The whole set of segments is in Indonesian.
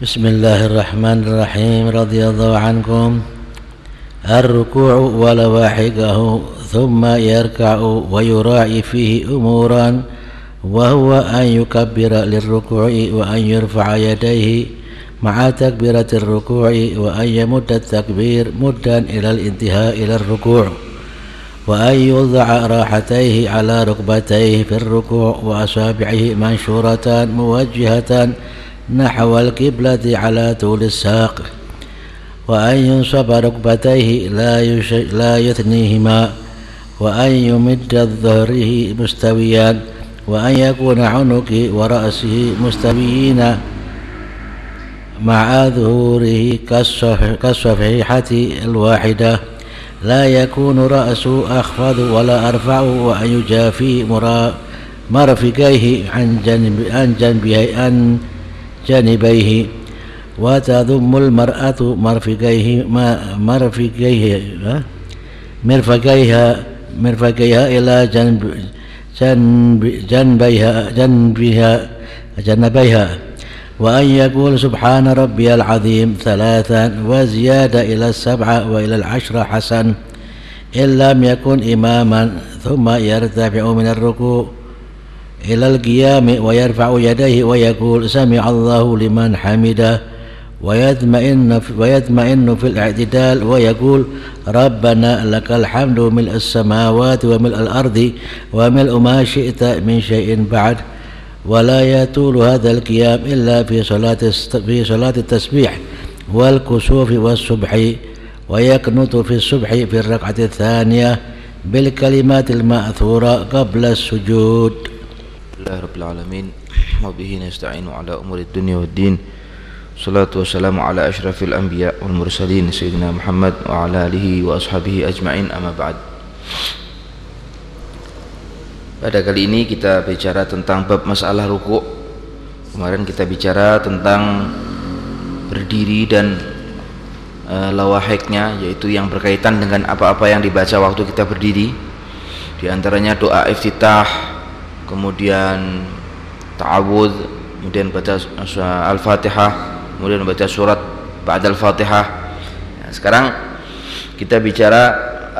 بسم الله الرحمن الرحيم. رضي الله عنكم. الركوع ولواحقه ثم يركع ويراعي فيه أمورا وهو أن يكبر للركوع وأن يرفع يديه مع تكبيرة الركوع وأن يمد التكبير مدا إلى الانتهاء إلى الركوع وأن يوضع راحتيه على ركبتيه في الركوع وأصابعه منشورتان موجهتان نحو القبلة على طول الساق وأن ينصب ركبتيه لا, لا يثنيهما وأن يمد ظهره مستويا وأن يكون عنقه ورأسه مستويين مع ظهوره كالصفيحة الواحدة. لا يكون رأسه أخفض ولا أرفع وأن يجافي مرفقيه عن جنب عن جنبه عن جانبيه وتضم المرأة مرفقيه ما مرفقيه مرفقيها مرفقيها إلى جنب جنب جنبيها جنبها جنبيها. وأن يقول سبحان ربي العظيم ثلاثا وزيادة إلى السبعة وإلى العشرة حسن إن لم يكن إماما ثم يرتفع من الركوع. إلى القيام ويرفع يديه ويقول سمع الله لمن حمده ويطمئن ويطمئن في الاعتدال ويقول ربنا لك الحمد ملء السماوات وملء الأرض وملء ما شئت من شيء بعد ولا يطول هذا القيام إلا في صلاة في صلاة التسبيح والكسوف والصبح ويقنط في الصبح في الركعة الثانية بالكلمات المأثورة قبل السجود. Alhamdulillah Rabbil Alamin. Wabihi nasta'inu ala umuri dunia wa din. Salatu wassalamu ala ashrafil anbiya wal mursalin Sayyidina Muhammad wa ala alihi wa ashabihi ajma'in amma ba'd. Pada kali ini kita bicara tentang bab masalah ruku. Kemarin kita bicara tentang berdiri dan e, lawahiknya Yaitu yang berkaitan dengan apa-apa yang dibaca waktu kita berdiri. Di antaranya doa iftitah kemudian ta'awudz, kemudian baca Al-Fatihah, kemudian baca surat ba'da Al-Fatihah. Nah, sekarang kita bicara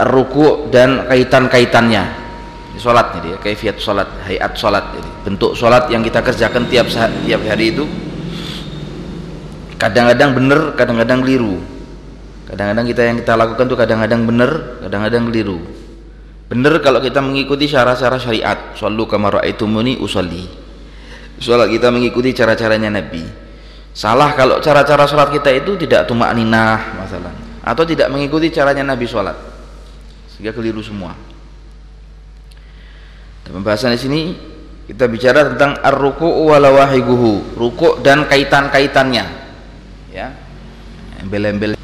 ruku dan kaitan-kaitannya. Sholat jadi kaifiat sholat hayat sholat jadi bentuk sholat yang kita kerjakan tiap tiap hari itu kadang-kadang benar kadang-kadang keliru. Kadang-kadang kita yang kita lakukan itu kadang-kadang benar kadang-kadang keliru benar kalau kita mengikuti cara-cara syariat sallu kama raaitumuni usolli sholat kita mengikuti cara-caranya Nabi salah kalau cara-cara sholat kita itu tidak tumak ninah masalah atau tidak mengikuti caranya Nabi sholat sehingga keliru semua pembahasan di sini kita bicara tentang ar-ruku' wa lawahiguhu, ruku' dan kaitan-kaitannya. Ya. Embel-embel.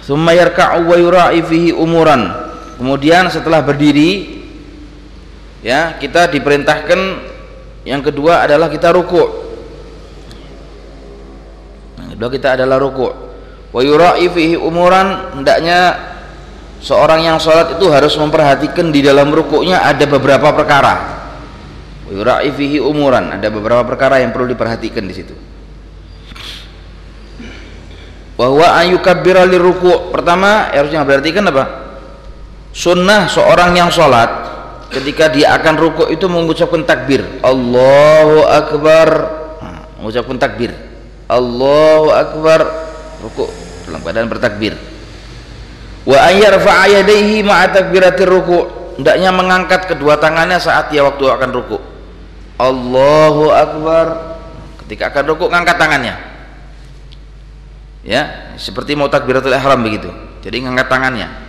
Tsumma yarka'u wa yura'i fihi umuran. Kemudian setelah berdiri ya, kita diperintahkan yang kedua adalah kita ruku'. Yang kedua kita adalah ruku'. Wa yura'i fihi umuran hendaknya seorang yang sholat itu harus memperhatikan di dalam rukuknya ada beberapa perkara yura'i fihi umuran ada beberapa perkara yang perlu diperhatikan di situ bahwa ayukabbira ruku pertama harusnya kan apa sunnah seorang yang sholat ketika dia akan ruku itu mengucapkan takbir. Allahu Akbar. Nah, mengucapkan takbir. Allahu Akbar. Ruku dalam keadaan bertakbir. Wa ayyarfa'a yadayhi ma'a takbiratir ruku' hendaknya mengangkat kedua tangannya saat dia waktu akan ruku Allahu akbar. Ketika akan ruku ngangkat tangannya. Ya seperti mau takbiratul ihram begitu. Jadi ngangkat tangannya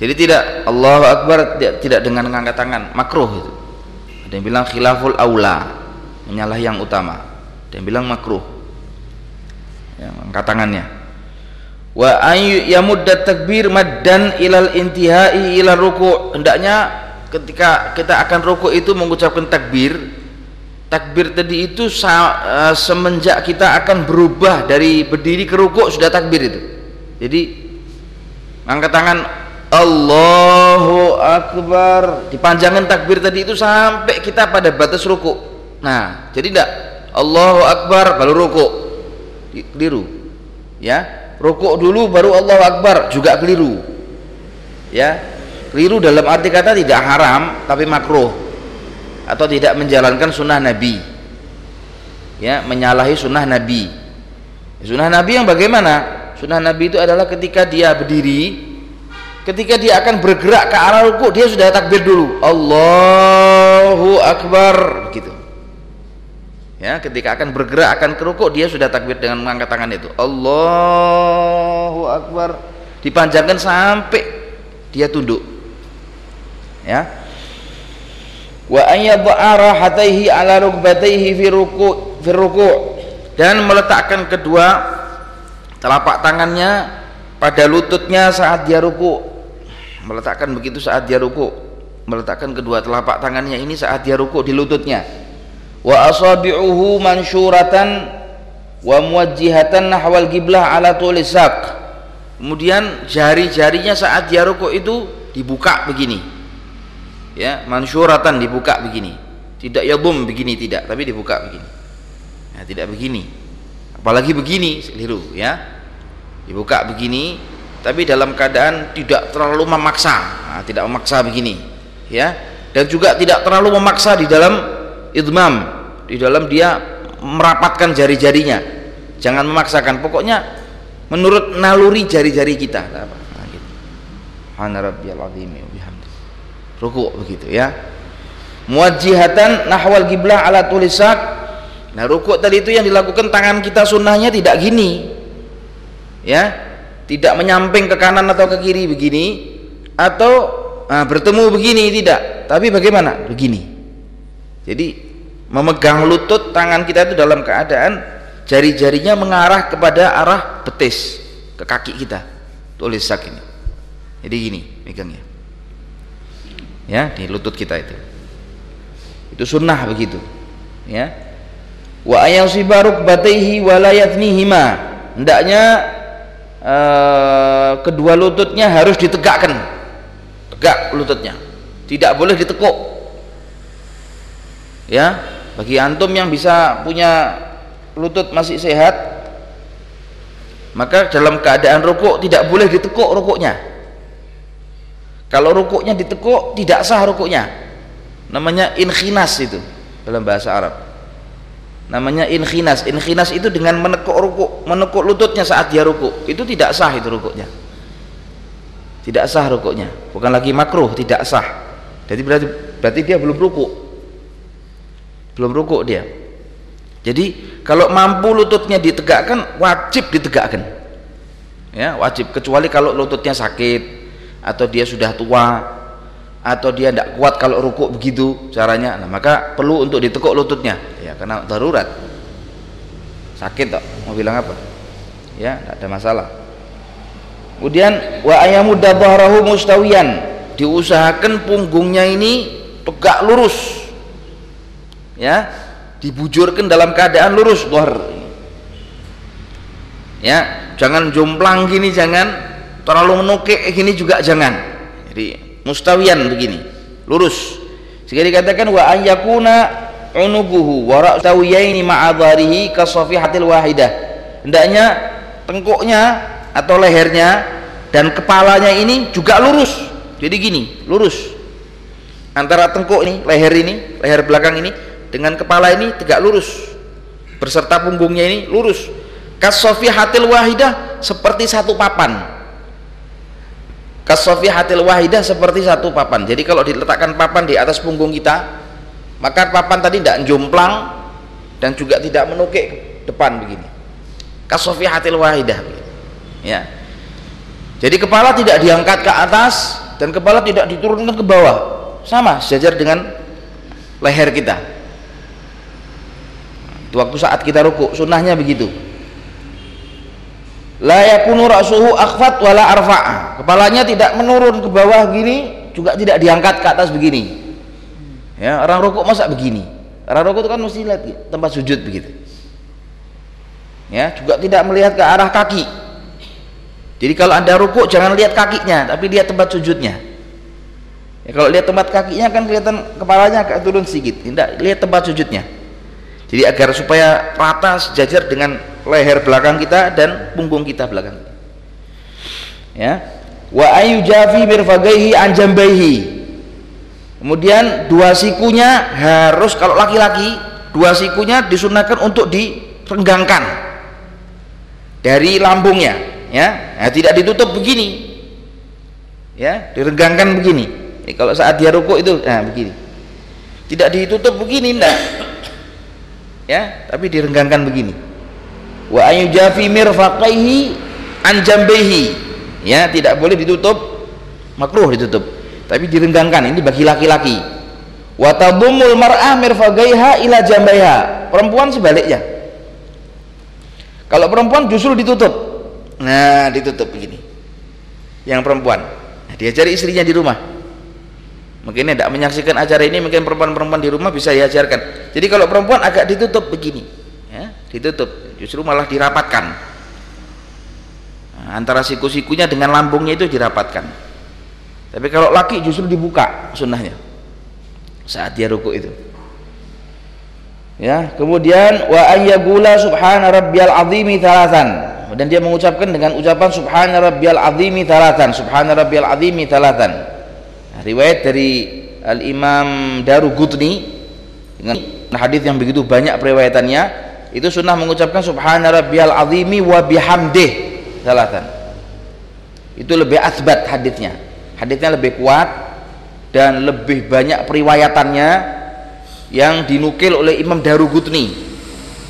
jadi tidak Allahu akbar tidak, dengan ngangkat tangan. Makruh itu. Ada yang bilang khilaful aula menyalah yang utama. Ada yang bilang makruh. Ya, angkat tangannya. Wa ayu yamuddat takbir maddan ilal intihai ilal ruku. Hendaknya ketika kita akan ruku itu mengucapkan takbir. Takbir tadi itu uh, semenjak kita akan berubah dari berdiri ke ruku sudah takbir itu. Jadi angkat tangan Allahu Akbar. Dipanjangkan takbir tadi itu sampai kita pada batas ruku. Nah jadi tidak Allahu Akbar baru ruku. Keliru. Ya rukuk dulu baru Allahu Akbar juga keliru. Ya keliru dalam arti kata tidak haram tapi makruh. Atau tidak menjalankan sunnah Nabi. Ya menyalahi sunnah Nabi. Sunnah Nabi yang bagaimana? Sunnah Nabi itu adalah ketika dia berdiri ketika dia akan bergerak ke arah ruku dia sudah takbir dulu. Allahu Akbar. Gitu ya ketika akan bergerak akan ke ruku dia sudah takbir dengan mengangkat tangan itu. Allahu Akbar. Dipanjangkan sampai dia tunduk. Ya. Wa ayyadha'a hataihi ala rukbatayhi fi ruku' fi ruku' dan meletakkan kedua telapak tangannya pada lututnya saat dia ruku meletakkan begitu saat dia ruku meletakkan kedua telapak tangannya ini saat dia ruku di lututnya. Wa asabi'uhu mansyuratan wa muwajjihatan nahwal giblah ala tulisak kemudian jari-jarinya saat dia rukuk itu dibuka begini. Ya mansyuratan dibuka begini. Tidak ya bum begini tidak. Tapi dibuka begini. Ya, tidak begini. Apalagi begini keliru ya dibuka begini tapi dalam keadaan tidak terlalu memaksa. Nah, tidak memaksa begini ya. Dan juga tidak terlalu memaksa di dalam idmam di dalam dia merapatkan jari-jarinya. Jangan memaksakan. Pokoknya menurut naluri jari-jari kita. Nah, gitu. ruku begitu ya. Muwajjihatan nahwal giblah ala tulisak. Nah ruku tadi itu yang dilakukan tangan kita sunnahnya tidak gini ya? Tidak menyamping ke kanan atau ke kiri begini atau nah, bertemu begini tidak. Tapi bagaimana? Begini. Jadi memegang lutut tangan kita itu dalam keadaan jari-jarinya mengarah kepada arah betis ke kaki kita. Tulis sak ini. Jadi gini megangnya. Ya di lutut kita itu. Itu sunnah begitu. Ya? Wa ayasibaruk bataihi walayatnihima hendaknya uh, kedua lututnya harus ditegakkan. Tegak lututnya. Tidak boleh ditekuk. Ya bagi antum yang bisa punya lutut masih sehat maka dalam keadaan rukuk tidak boleh ditekuk rukuknya. Kalau rukuknya ditekuk tidak sah rukuknya. Namanya inkhinas itu dalam bahasa Arab namanya inkhinas inkhinas itu dengan menekuk rukuk menekuk lututnya saat dia rukuk itu tidak sah itu rukuknya. Tidak sah rukuknya. Bukan lagi makruh tidak sah. Jadi berarti berarti dia belum rukuk belum rukuk dia. Jadi kalau mampu lututnya ditegakkan wajib ditegakkan. Ya wajib. Kecuali kalau lututnya sakit atau dia sudah tua atau dia tidak kuat kalau rukuk begitu caranya. Nah, maka perlu untuk ditekuk lututnya. Ya karena darurat. Sakit tak? Mau bilang apa? Ya tidak ada masalah. Kemudian wa ayamudda dhahrahu mustawiyan. Diusahakan punggungnya ini tegak lurus. Ya dibujurkan dalam keadaan lurus. Dhuhr ya jangan jomplang gini jangan. Terlalu menukik gini juga jangan. Jadi mustawian begini lurus. Sehingga dikatakan wa ayyakuna unuguhu wa ra'tawiyaini ma'adharihi kasafihatil wahidah. Hendaknya tengkuknya atau lehernya dan kepalanya ini juga lurus. Jadi gini lurus. Antara tengkuk ini leher ini leher belakang ini dengan kepala ini tegak lurus. Berserta punggungnya ini lurus. Kasofi hatil wahidah seperti satu papan kasofi hatil wahidah seperti satu papan. Jadi kalau diletakkan papan di atas punggung kita maka papan tadi tidak jomplang dan juga tidak menukik ke depan begini. Kasofi hatil wahidah. Ya. Jadi kepala tidak diangkat ke atas dan kepala tidak diturunkan ke bawah. Sama sejajar dengan leher kita. Waktu saat kita ruku sunnahnya begitu la yakunu ra'suhu akhfat wala arfa'a. Kepalanya tidak menurun ke bawah gini juga tidak diangkat ke atas begini. Ya orang rukuk masa begini. Orang rukuk itu kan mesti lihat tempat sujud begitu. Ya juga tidak melihat ke arah kaki. Jadi kalau anda rukuk jangan lihat kakinya tapi lihat tempat sujudnya. Ya, kalau lihat tempat kakinya kan kelihatan kepalanya agak turun sedikit. Tidak lihat tempat sujudnya. Jadi agar supaya rata sejajar dengan leher belakang kita dan punggung kita belakang ya. Wa ayu jafi mirfagaihi anjambaihi kemudian dua sikunya harus kalau laki-laki dua sikunya disunahkan untuk direnggangkan dari lambungnya ya. Nah, tidak ditutup begini ya direnggangkan begini. Eh, kalau saat dia rukuk itu nah begini. Tidak ditutup begini enggak ya tapi direnggangkan begini wa ayu jafi mirfaqaihi an jambihi. Ya tidak boleh ditutup makruh ditutup. Tapi direnggangkan ini bagi laki-laki. Wa tadumul mar'ah mirfaqaiha ila jambaiha. Perempuan sebaliknya. Kalau perempuan justru ditutup. Nah ditutup begini. Yang perempuan. Nah, diajari istrinya di rumah. Mungkin tidak menyaksikan acara ini mungkin perempuan-perempuan di rumah bisa diajarkan. Jadi kalau perempuan agak ditutup begini ditutup justru malah dirapatkan. Nah, antara siku-sikunya dengan lambungnya itu dirapatkan. Tapi kalau laki justru dibuka sunnahnya saat dia ruku itu. Ya kemudian wa ayyagula subhana rabbiyal azimi thalathan. Dan dia mengucapkan dengan ucapan subhana rabbiyal azimi thalathan subhana rabbiyal azimi thalathan. Riwayat dari Al Imam Darugutni dengan hadis yang begitu banyak periwayatannya itu sunnah mengucapkan subhana rabbiyal azimi wa bihamdih. Salatan. Itu lebih asbat hadisnya hadisnya lebih kuat dan lebih banyak periwayatannya yang dinukil oleh Imam Darugutni.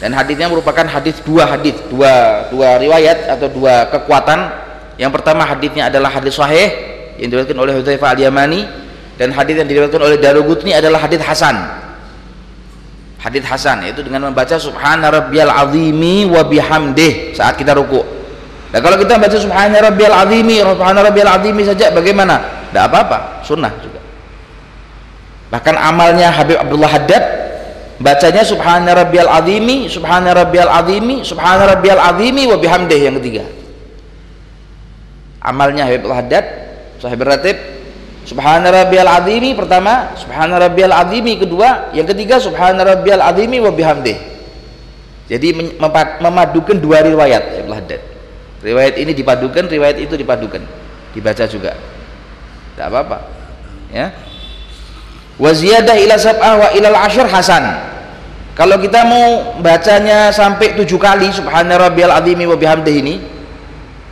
Dan hadisnya merupakan hadis dua hadis dua dua riwayat atau dua kekuatan. Yang pertama hadisnya adalah hadis sahih yang diriwayatkan oleh Hudzaifah al-Yamani dan hadis yang diriwayatkan oleh Darugutni adalah hadis hasan. Hadis hasan yaitu dengan membaca subhana rabbiyal azimi wa bihamdih saat kita ruku. Dan kalau kita baca subhana rabbiyal azimi, subhana rabbiyal azimi saja bagaimana? Tidak apa-apa, sunnah juga. Bahkan amalnya Habib Abdullah Haddad bacanya subhana rabbiyal azimi, subhana rabbiyal azimi, subhana rabbiyal azimi wa bihamdih yang ketiga. Amalnya Habib Abdullah Haddad sahih beratib subhana rabbiyal azimi pertama subhana rabbiyal azimi kedua yang ketiga subhana rabbiyal azimi wa bihamdih. Jadi memadukan dua riwayat Ibnu Haddad. Riwayat ini dipadukan riwayat itu dipadukan. Dibaca juga. Tidak apa-apa ya. Wa ziyadah ila sab'ah wa ilal ashir hasan. Kalau kita mau bacanya sampai tujuh kali subhana rabbiyal azimi wa bihamdih ini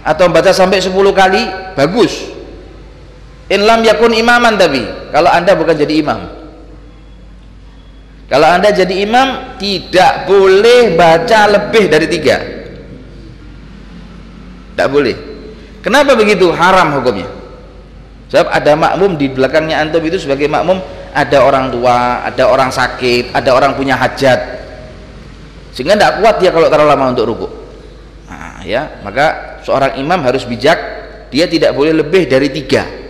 atau baca sampai sepuluh kali bagus in lam yakun imaman tapi kalau anda bukan jadi imam. Kalau anda jadi imam tidak boleh baca lebih dari tiga. Tidak boleh. Kenapa begitu? Haram hukumnya. Sebab ada makmum di belakangnya antum itu sebagai makmum ada orang tua ada orang sakit ada orang punya hajat. Sehingga tidak kuat dia kalau terlalu lama untuk ruku nah, ya maka seorang imam harus bijak. Dia tidak boleh lebih dari tiga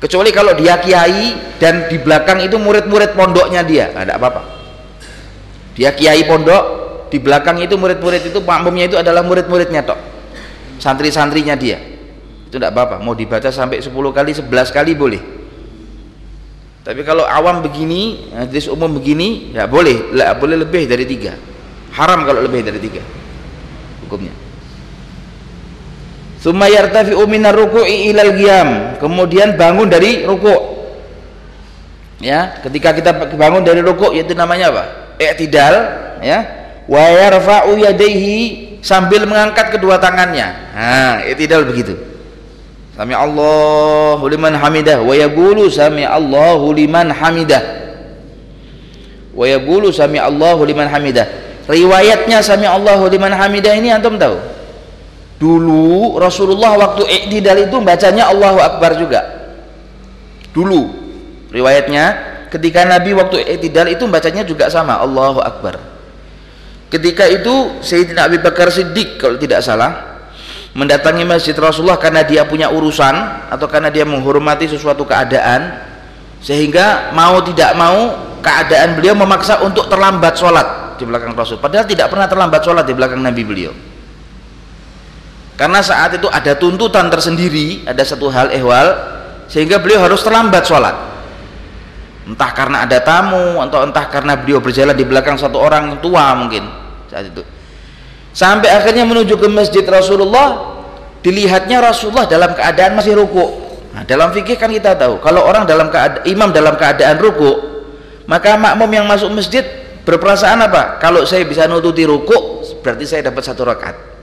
kecuali kalau dia kiai dan di belakang itu murid-murid pondoknya dia. Ada apa-apa. Dia kiai pondok di belakang itu murid-murid itu makmumnya itu adalah murid-muridnya tok. Santri-santrinya dia. Itu tidak apa-apa. Mau dibaca sampai 10 kali 11 kali boleh. Tapi kalau awam begini hadis umum begini ya boleh. Tidak boleh lebih dari tiga. Haram kalau lebih dari tiga. Hukumnya Summa yartafi'u minar ruku'i ilal qiyam. Kemudian bangun dari ruku'. Ya, ketika kita bangun dari ruku' yaitu namanya apa? I'tidal, ya. Wa yarfa'u sambil mengangkat kedua tangannya. Nah, i'tidal begitu. Sami Allahu liman hamidah wa yaqulu sami Allahu liman hamidah. Wa yaqulu sami Allahu liman hamidah. Riwayatnya sami Allahu liman hamidah ini antum tahu? Dulu Rasulullah waktu iktidal itu bacanya Allahu Akbar juga. Dulu. Riwayatnya ketika Nabi waktu iktidal itu bacanya juga sama Allahu Akbar. Ketika itu Sayyidina Abi Bakar Siddiq kalau tidak salah mendatangi masjid Rasulullah karena dia punya urusan atau karena dia menghormati sesuatu keadaan sehingga mau tidak mau keadaan beliau memaksa untuk terlambat sholat di belakang Rasul. Padahal tidak pernah terlambat sholat di belakang Nabi beliau karena saat itu ada tuntutan tersendiri ada satu hal ehwal sehingga beliau harus terlambat sholat. Entah karena ada tamu atau entah karena beliau berjalan di belakang satu orang tua mungkin saat itu. Sampai akhirnya menuju ke masjid Rasulullah dilihatnya Rasulullah dalam keadaan masih ruku nah, dalam fikih kan kita tahu kalau orang dalam keadaan imam dalam keadaan ruku maka makmum yang masuk masjid berperasaan apa? Kalau saya bisa nututi ruku berarti saya dapat satu rakaat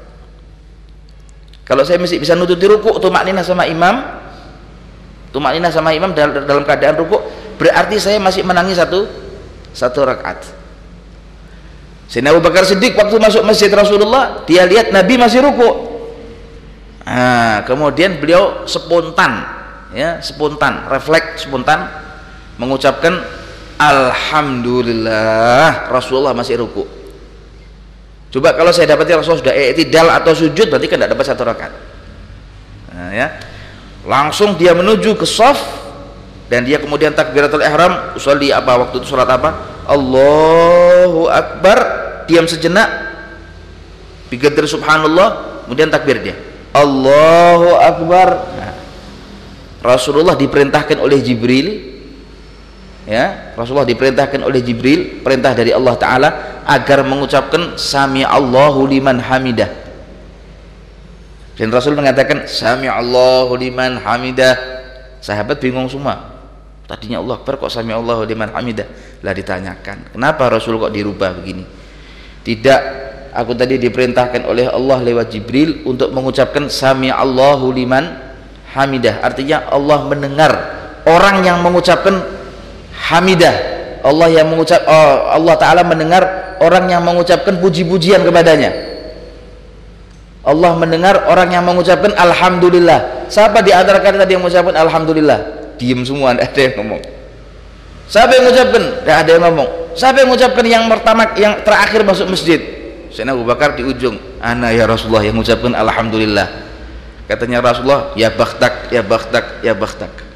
kalau saya masih bisa nututi ruku tuh maknina sama imam tuh maknina sama imam dalam keadaan ruku berarti saya masih menangi satu satu rakaat. Sayyidina Abu Bakar Siddiq waktu masuk masjid Rasulullah dia lihat Nabi masih ruku nah, kemudian beliau spontan ya spontan refleks spontan mengucapkan Alhamdulillah Rasulullah masih ruku coba kalau saya dapati Rasulullah sudah i'tidal atau sujud berarti kan tidak dapat satu rakaat. Nah, ya. Langsung dia menuju ke sof dan dia kemudian takbiratul ihram usolli apa waktu itu sholat apa? Allahu Akbar diam sejenak bigadir subhanallah kemudian takbir dia. Allahu Akbar. Nah, Rasulullah diperintahkan oleh Jibril ya Rasulullah diperintahkan oleh Jibril perintah dari Allah Ta'ala agar mengucapkan sami Allahu liman hamidah. Dan Rasul mengatakan sami Allahu liman hamidah. Sahabat bingung semua. Tadinya Allah Akbar kok sami Allahu liman hamidah? Lah ditanyakan kenapa Rasul kok dirubah begini? Tidak. Aku tadi diperintahkan oleh Allah lewat Jibril untuk mengucapkan sami Allahu liman hamidah. Artinya Allah mendengar orang yang mengucapkan hamidah. Allah yang mengucap oh, Allah taala mendengar orang yang mengucapkan puji-pujian kepadanya. Allah mendengar orang yang mengucapkan alhamdulillah. Siapa di antara kalian tadi yang mengucapkan alhamdulillah? Diam semua tidak ada yang ngomong. Siapa yang mengucapkan? Tidak ada yang ngomong. Siapa yang mengucapkan yang pertama yang terakhir masuk masjid? Sayyidina Abu Bakar di ujung. Ana ya Rasulullah yang mengucapkan Alhamdulillah. Katanya Rasulullah ya bakhtak ya bakhtak ya bakhtak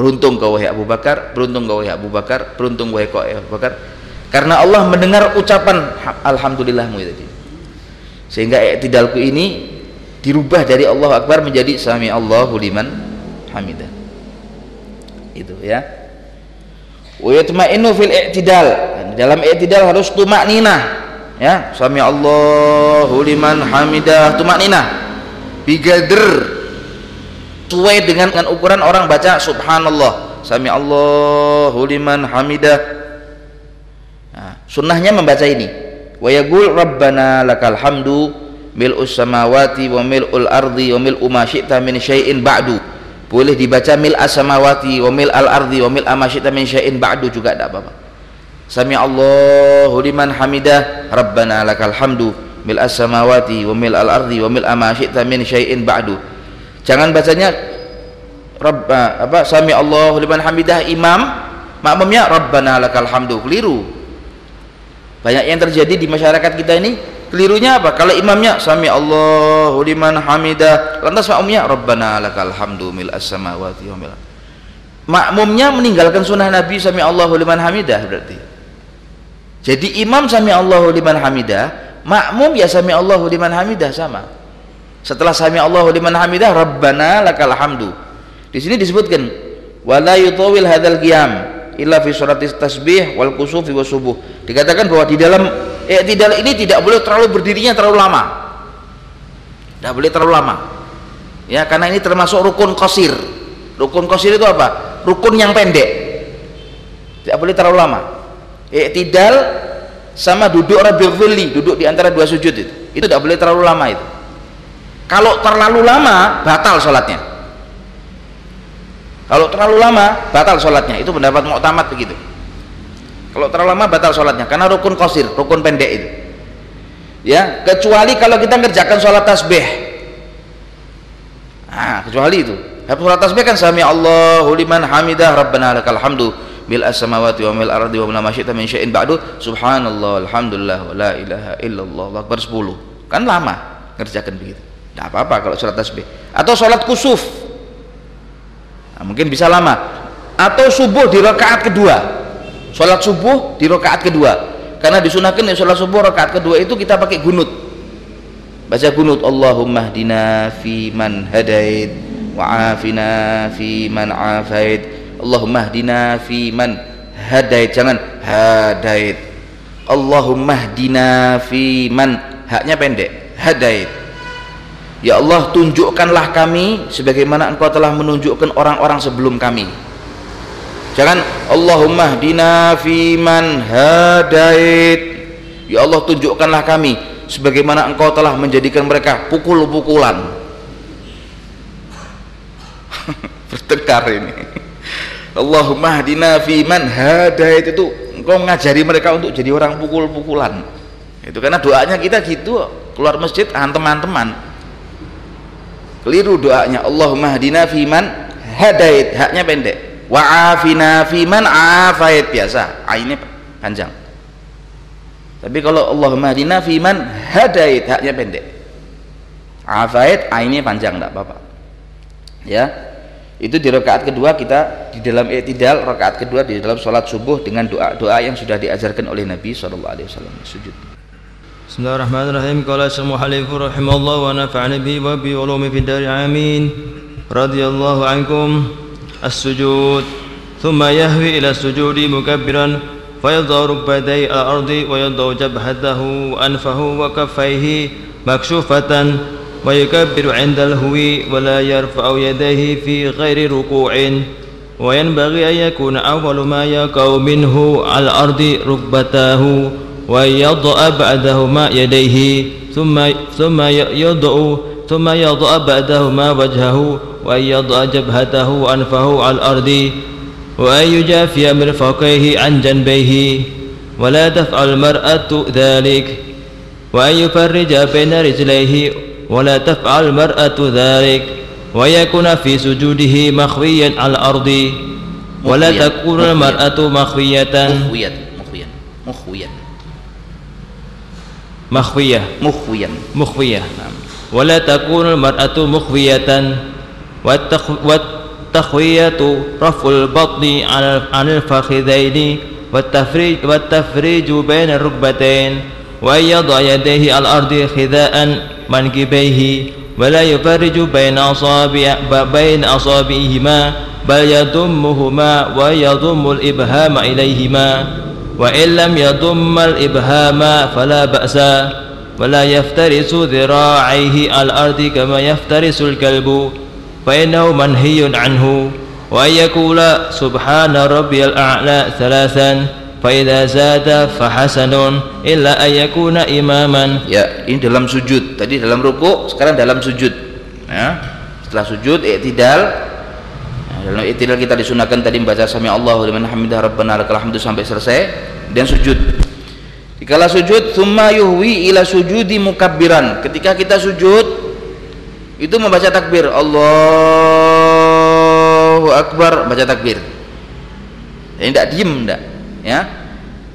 beruntung kau wahai Abu Bakar. Beruntung kau wahai Abu Bakar. Beruntung wahai kau Abu Bakar. Karena Allah mendengar ucapan Alhamdulillahmu tadi. Sehingga i'tidalku ini dirubah dari Allah Akbar menjadi sami Allahu liman hamidah. Itu ya. Wa yatma'innu fil i'tidal. Dalam i'tidal harus tumak nina ya. Sami Allahu liman hamidah. Tumak nina bigader sesuai dengan, dengan ukuran orang baca subhanallah. Sami Allahu liman hamidah. Nah, sunnahnya membaca ini. Wa yaqul rabbana lakal hamdu mil'us samawati wa mil'ul ardi wa mil'u ma min syai'in ba'du. Boleh dibaca mil as-samawati wa mil al-ardi wa mil ma syi'ta min syai'in ba'du juga tidak apa-apa. Sami Allahu liman hamidah Rabbana lakal hamdu mil as-samawati wa mil al-ardi wa mil ma syi'ta min syai'in ba'du jangan bacanya Rabb, apa Sami Allahu liman hamidah. Imam makmumnya Rabbana lakal hamdu. Keliru. Banyak yang terjadi di masyarakat kita ini kelirunya apa? Kalau imamnya Sami Allahu liman hamidah. Lantas makmumnya Rabbana lakal hamdu mil as-samawati wa mil makmumnya meninggalkan sunnah Nabi Sami Allahu liman hamidah berarti. Jadi imam sami Allahu liman hamidah makmum ya sami Allahu liman hamidah sama setelah sami Allahu liman hamidah rabbana lakal hamdu. Di sini disebutkan wala yutawil hadal qiyam illa fi surati tasbih wal kusufi wa subuh. Dikatakan bahwa di dalam i'tidal ini tidak boleh terlalu berdirinya terlalu lama. Tidak boleh terlalu lama. Ya karena ini termasuk rukun kosir rukun kosir itu apa? Rukun yang pendek. Tidak boleh terlalu lama. I'tidal sama duduk rabil fili duduk di antara dua sujud itu. Itu tidak boleh terlalu lama itu kalau terlalu lama batal sholatnya. Kalau terlalu lama batal sholatnya. Itu pendapat mu'tamad begitu. Kalau terlalu lama batal sholatnya. Karena rukun kosir rukun pendek itu. Ya kecuali kalau kita ngerjakan sholat tasbih. Nah kecuali itu. Sholat tasbih kan sami Allahu liman hamidah rabbana lakal hamdu mil as-samawati wa mil ardi wa ma syi'ta min syai'in ba'du. Subhanallah alhamdulillah wa la ilaha illallah Allah akbar 10 kan lama ngerjakan begitu tidak apa-apa kalau sholat tasbih. Atau sholat kusuf. Nah, mungkin bisa lama. Atau subuh di rakaat kedua. Sholat subuh di rakaat kedua. Karena disunahkan ya sholat subuh rakaat kedua itu kita pakai gunut. Baca gunut Allahumma hdina fi man hadait wa afina fi man afait. Allahumma hdina fi man hadait. Jangan hadait. Allahumma hdina fi man haknya pendek hadait Ya Allah tunjukkanlah kami sebagaimana engkau telah menunjukkan orang-orang sebelum kami. Jangan Allahumma dina fiman hadait. Ya Allah tunjukkanlah kami sebagaimana engkau telah menjadikan mereka pukul-pukulan. Bertengkar ini. Allahumma dina fiman hadait. Itu engkau mengajari mereka untuk jadi orang pukul-pukulan. Itu karena doanya kita gitu keluar masjid teman-teman keliru doanya. Allahumma hadina fiman hadait. Haknya pendek. Wa'afina fiman afait. Biasa. Ainnya panjang. Tapi kalau Allahumma hadina fiman hadait haknya pendek. Afait ainnya panjang enggak apa-apa. Ya. Itu di rakaat kedua kita di dalam i'tidal rakaat kedua di dalam sholat subuh dengan doa-doa yang sudah diajarkan oleh Nabi SAW sujud بسم الله الرحمن الرحيم قال الشيخ محلف رحمه الله ونفعني به وبعلوم في الدار عامين رضي الله عنكم السجود ثم يهوي إلى السجود مكبرا فيضع ركبتي الأرض ويضع جبهته وأنفه وكفيه مكشوفة ويكبر عند الهوي ولا يرفع يديه في غير ركوع وينبغي أن يكون أول ما يقع منه على الأرض ركبتاه ويضع بعدهما يديه ثم ثم يضع ثم يضع بعدهما وجهه وأن يضع جبهته وأنفه على الأرض وأن يجافي مرفقيه عن جنبيه. ولا تفعل المرأة ذلك. وأن يفرج بين رجليه ولا تفعل المرأة ذلك. ويكون في سجوده مخويا على الأرض. ولا تكون المرأة مخوية مخويا مخويا مخويا مخفية. مخويا مخفية. نعم. ولا تكون المرأة مخفية. والتخوية رفع البطن عن الفخذين والتفريج, والتفريج بين الركبتين وأن يضع يديه على الأرض خذاء منكبيه ولا يفرج بين أصابع بين أصابعهما بل يضمهما ويضم الإبهام إليهما. wa illam yadummal ibhama fala ba'sa wa la yaftarisu dhira'ihi al-ardi kama yaftarisu al-kalbu fa innahu manhiyun anhu wa yaqula subhana rabbiyal a'la thalathan Faida zada fahasanun illa ayakuna imaman. Ya, ini dalam sujud. Tadi dalam ruku, sekarang dalam sujud. Ya. Setelah sujud, iktidal, dalam itilal kita disunahkan tadi membaca sami Allahu liman hamidah rabbana lakal hamdu sampai selesai dan sujud. Dikala sujud thumma yuhwi ila sujudi mukabbiran. Ketika kita sujud itu membaca takbir. Allahu akbar baca takbir. Ini tidak diem tidak ya.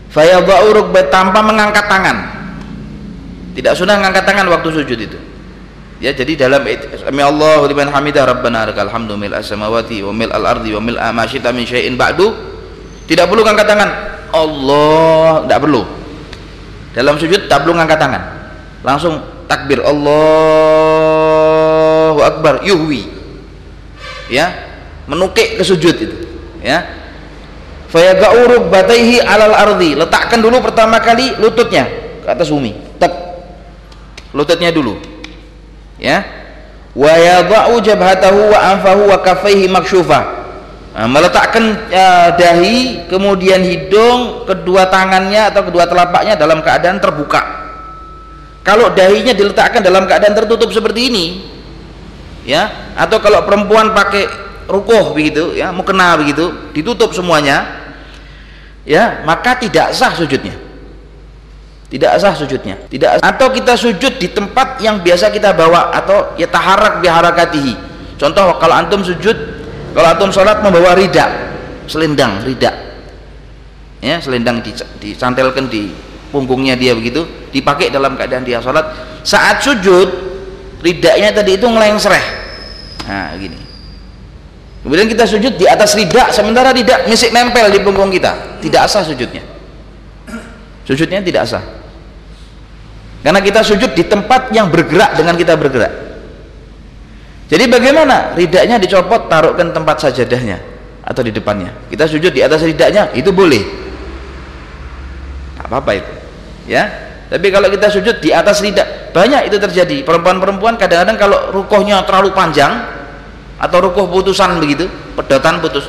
Fayadha'u rukbat tanpa mengangkat tangan. Tidak sudah mengangkat tangan waktu sujud itu ya jadi dalam sami Allahu liman hamidah rabbana lakal hamdu mil as-samawati wa mil al-ardi wa mil ma syi'ta min syai'in ba'du. Tidak perlu angkat tangan. Allah tidak perlu. Dalam sujud tak perlu angkat tangan. Langsung takbir Allahu akbar yuhwi. Ya menukik ke sujud itu. Ya. Fayaga'u bataihi alal ardi. Letakkan dulu pertama kali lututnya ke atas bumi. Tak lututnya dulu ya. Wa yadha'u jabhatahu wa anfahu wa kaffaihi maksyufah nah, meletakkan uh, dahi kemudian hidung kedua tangannya atau kedua telapaknya dalam keadaan terbuka. Kalau dahinya diletakkan dalam keadaan tertutup seperti ini ya atau kalau perempuan pakai rukuh begitu ya mukena begitu ditutup semuanya ya maka tidak sah sujudnya tidak sah sujudnya. Tidak atau kita sujud di tempat yang biasa kita bawa atau ya taharak biharakatihi. Contoh kalau antum sujud kalau antum sholat membawa rida selendang rida. Ya selendang dicantelkan di punggungnya dia begitu dipakai dalam keadaan dia sholat. Saat sujud ridanya tadi itu ngelengsreh nah gini. Kemudian kita sujud di atas rida sementara rida misik nempel di punggung kita. Tidak sah sujudnya sujudnya tidak sah. Karena kita sujud di tempat yang bergerak dengan kita bergerak. Jadi bagaimana ridaknya dicopot taruhkan tempat sajadahnya atau di depannya. Kita sujud di atas ridaknya itu boleh. Tak apa-apa itu ya. Tapi kalau kita sujud di atas lidah banyak itu terjadi. Perempuan-perempuan kadang-kadang kalau rukohnya terlalu panjang atau rukoh putusan begitu pedotan putus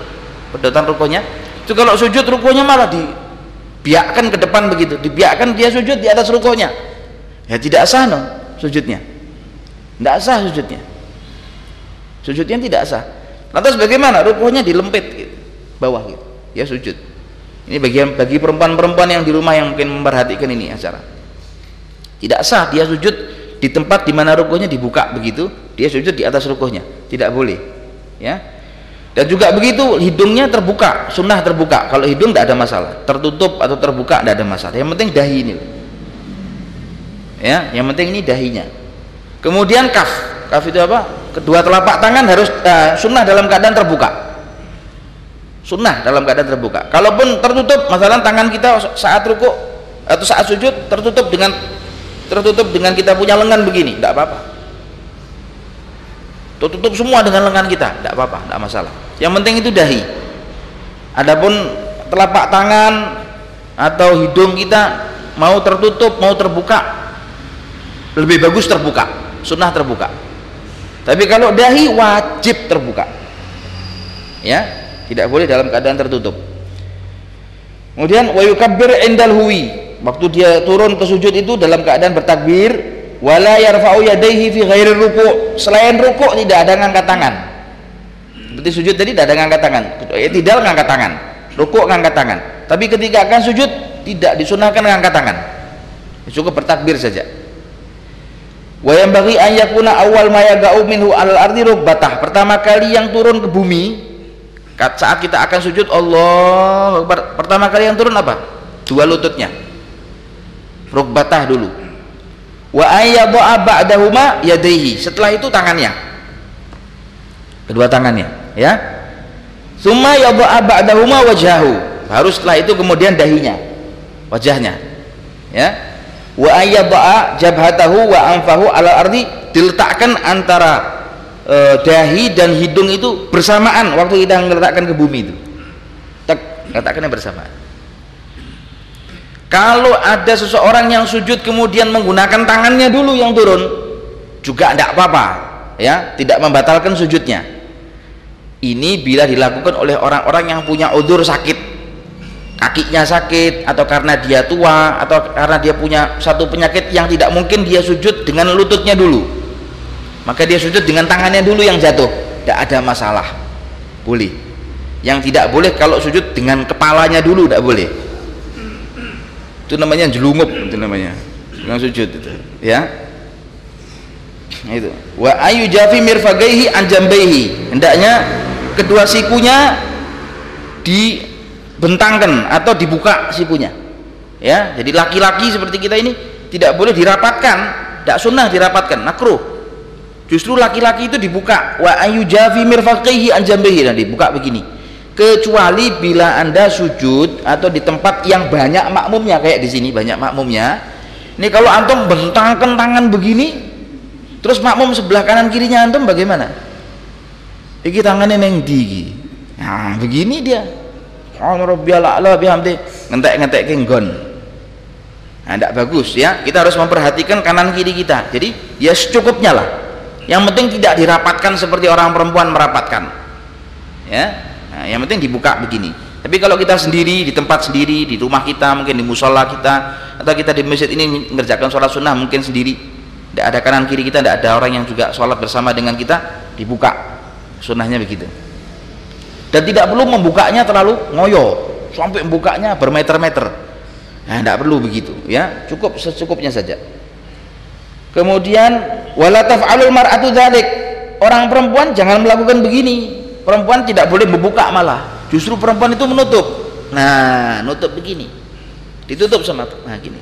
pedotan rukohnya itu kalau sujud rukohnya malah dibiakkan ke depan begitu dibiakkan dia sujud di atas rukohnya ya tidak sah no sujudnya. Tidak sah sujudnya. Sujudnya tidak sah. Lantas bagaimana rukohnya dilempit gitu, bawah gitu? Ya sujud. Ini bagi bagi perempuan-perempuan yang di rumah yang mungkin memperhatikan ini acara. Tidak sah dia sujud di tempat di mana rukuhnya dibuka begitu dia sujud di atas rukuhnya. Tidak boleh ya dan juga begitu hidungnya terbuka sunnah terbuka. Kalau hidung tidak ada masalah. Tertutup atau terbuka tidak ada masalah. Yang penting dahi ini. Ya yang penting ini dahinya. Kemudian kaf. Kaf itu apa? Kedua telapak tangan harus uh, sunnah dalam keadaan terbuka. Sunnah dalam keadaan terbuka. Kalaupun tertutup masalah tangan kita saat ruku atau saat sujud tertutup dengan tertutup dengan kita punya lengan begini. Tidak apa-apa tertutup semua dengan lengan kita. Tidak apa-apa tidak masalah. Yang penting itu dahi. Adapun telapak tangan atau hidung kita mau tertutup mau terbuka lebih bagus terbuka. Sunnah terbuka. Tapi kalau dahi wajib terbuka. Ya tidak boleh dalam keadaan tertutup. Kemudian wa yukabbir indal huwi waktu dia turun ke sujud itu dalam keadaan bertakbir wala yarfa'u yadayhi fi ghairi ruku' selain ruku' tidak ada ngangkat tangan. Seperti sujud tadi tidak ada ngangkat tangan. Eh, tidak ngangkat tangan. Ruku' ngangkat tangan. Tapi ketika akan sujud tidak disunahkan ngangkat tangan. Cukup bertakbir saja. Wa yang bagi an yakuna awal ma yaga'u minhu al ardi rubbatah pertama kali yang turun ke bumi saat kita akan sujud Allah pertama kali yang turun apa? Dua lututnya. Rukbatah dulu wa ayyadha'a ba'dahuma yadayhi. Setelah itu tangannya. Kedua tangannya ya. Summa yadha'a ba'dahuma wajhahu. Baru setelah itu kemudian dahinya wajahnya ya. Wa ayyadha'a jabhatahu wa anfahu ala ardi. Diletakkan antara e, dahi dan hidung itu bersamaan waktu kita meletakkan ke bumi itu. Tak letakkannya bersamaan kalau ada seseorang yang sujud kemudian menggunakan tangannya dulu yang turun juga tidak apa-apa ya tidak membatalkan sujudnya. Ini bila dilakukan oleh orang-orang yang punya udur sakit kakinya sakit atau karena dia tua atau karena dia punya satu penyakit yang tidak mungkin dia sujud dengan lututnya dulu. Maka dia sujud dengan tangannya dulu yang jatuh tidak ada masalah. Boleh. Yang tidak boleh kalau sujud dengan kepalanya dulu tidak boleh itu namanya jelungup itu namanya. Yang sujud itu ya. Itu. Wa ayu jafi mirfagaihi anjambaihi hendaknya kedua sikunya dibentangkan atau dibuka sikunya ya. Jadi laki-laki seperti kita ini tidak boleh dirapatkan tidak sunnah dirapatkan makruh. Justru laki-laki itu dibuka. Wa ayu jafi mirfagaihi anjambaihi nah dibuka begini kecuali bila anda sujud atau di tempat yang banyak makmumnya kayak di sini banyak makmumnya. Ini kalau antum bentangkan tangan begini terus makmum sebelah kanan kirinya antum bagaimana? Iki tangannya neng digi nah begini dia. Ngentek-ngentek kenggon nah tidak bagus ya. Kita harus memperhatikan kanan kiri kita. Jadi ya secukupnya lah. Yang penting tidak dirapatkan seperti orang perempuan merapatkan. Ya nah, yang penting dibuka begini. Tapi kalau kita sendiri di tempat sendiri di rumah kita mungkin di musola kita atau kita di masjid ini mengerjakan sholat sunnah mungkin sendiri. Tidak ada kanan kiri kita tidak ada orang yang juga sholat bersama dengan kita dibuka sunnahnya begitu. Dan tidak perlu membukanya terlalu ngoyo. Sampai membukanya bermeter-meter. Nah tidak perlu begitu ya. Cukup secukupnya saja. Kemudian walataf alul mar'atu dzalik. Orang perempuan jangan melakukan begini perempuan tidak boleh membuka malah. Justru perempuan itu menutup. Nah nutup begini. Ditutup sama nah gini.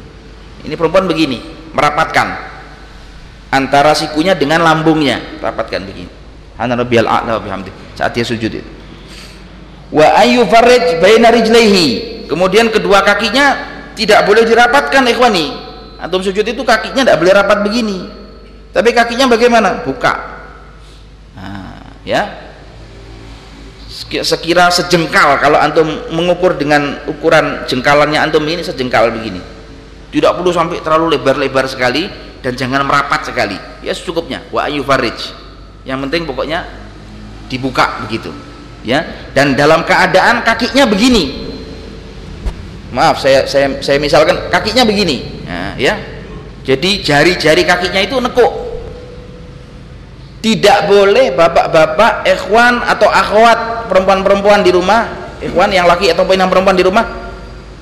Ini perempuan begini merapatkan antara sikunya dengan lambungnya. Rapatkan begini. Ana rabbiyal a'la bihamdi. Saat dia sujud itu. Wa ayu farij baina rijlaihi. Kemudian kedua kakinya tidak boleh dirapatkan ikhwani. Antum sujud itu kakinya tidak boleh rapat begini. Tapi kakinya bagaimana? Buka. Nah, ya sekira sejengkal. Kalau antum mengukur dengan ukuran jengkalannya antum ini sejengkal begini. Tidak perlu sampai terlalu lebar-lebar sekali dan jangan merapat sekali. Ya secukupnya. Wa ayu yang penting pokoknya dibuka begitu. Ya dan dalam keadaan kakinya begini. Maaf saya saya saya misalkan kakinya begini. Nah, ya. Jadi jari-jari kakinya itu nekuk tidak boleh bapak-bapak ikhwan atau akhwat perempuan-perempuan di rumah ikhwan yang laki atau yang perempuan di rumah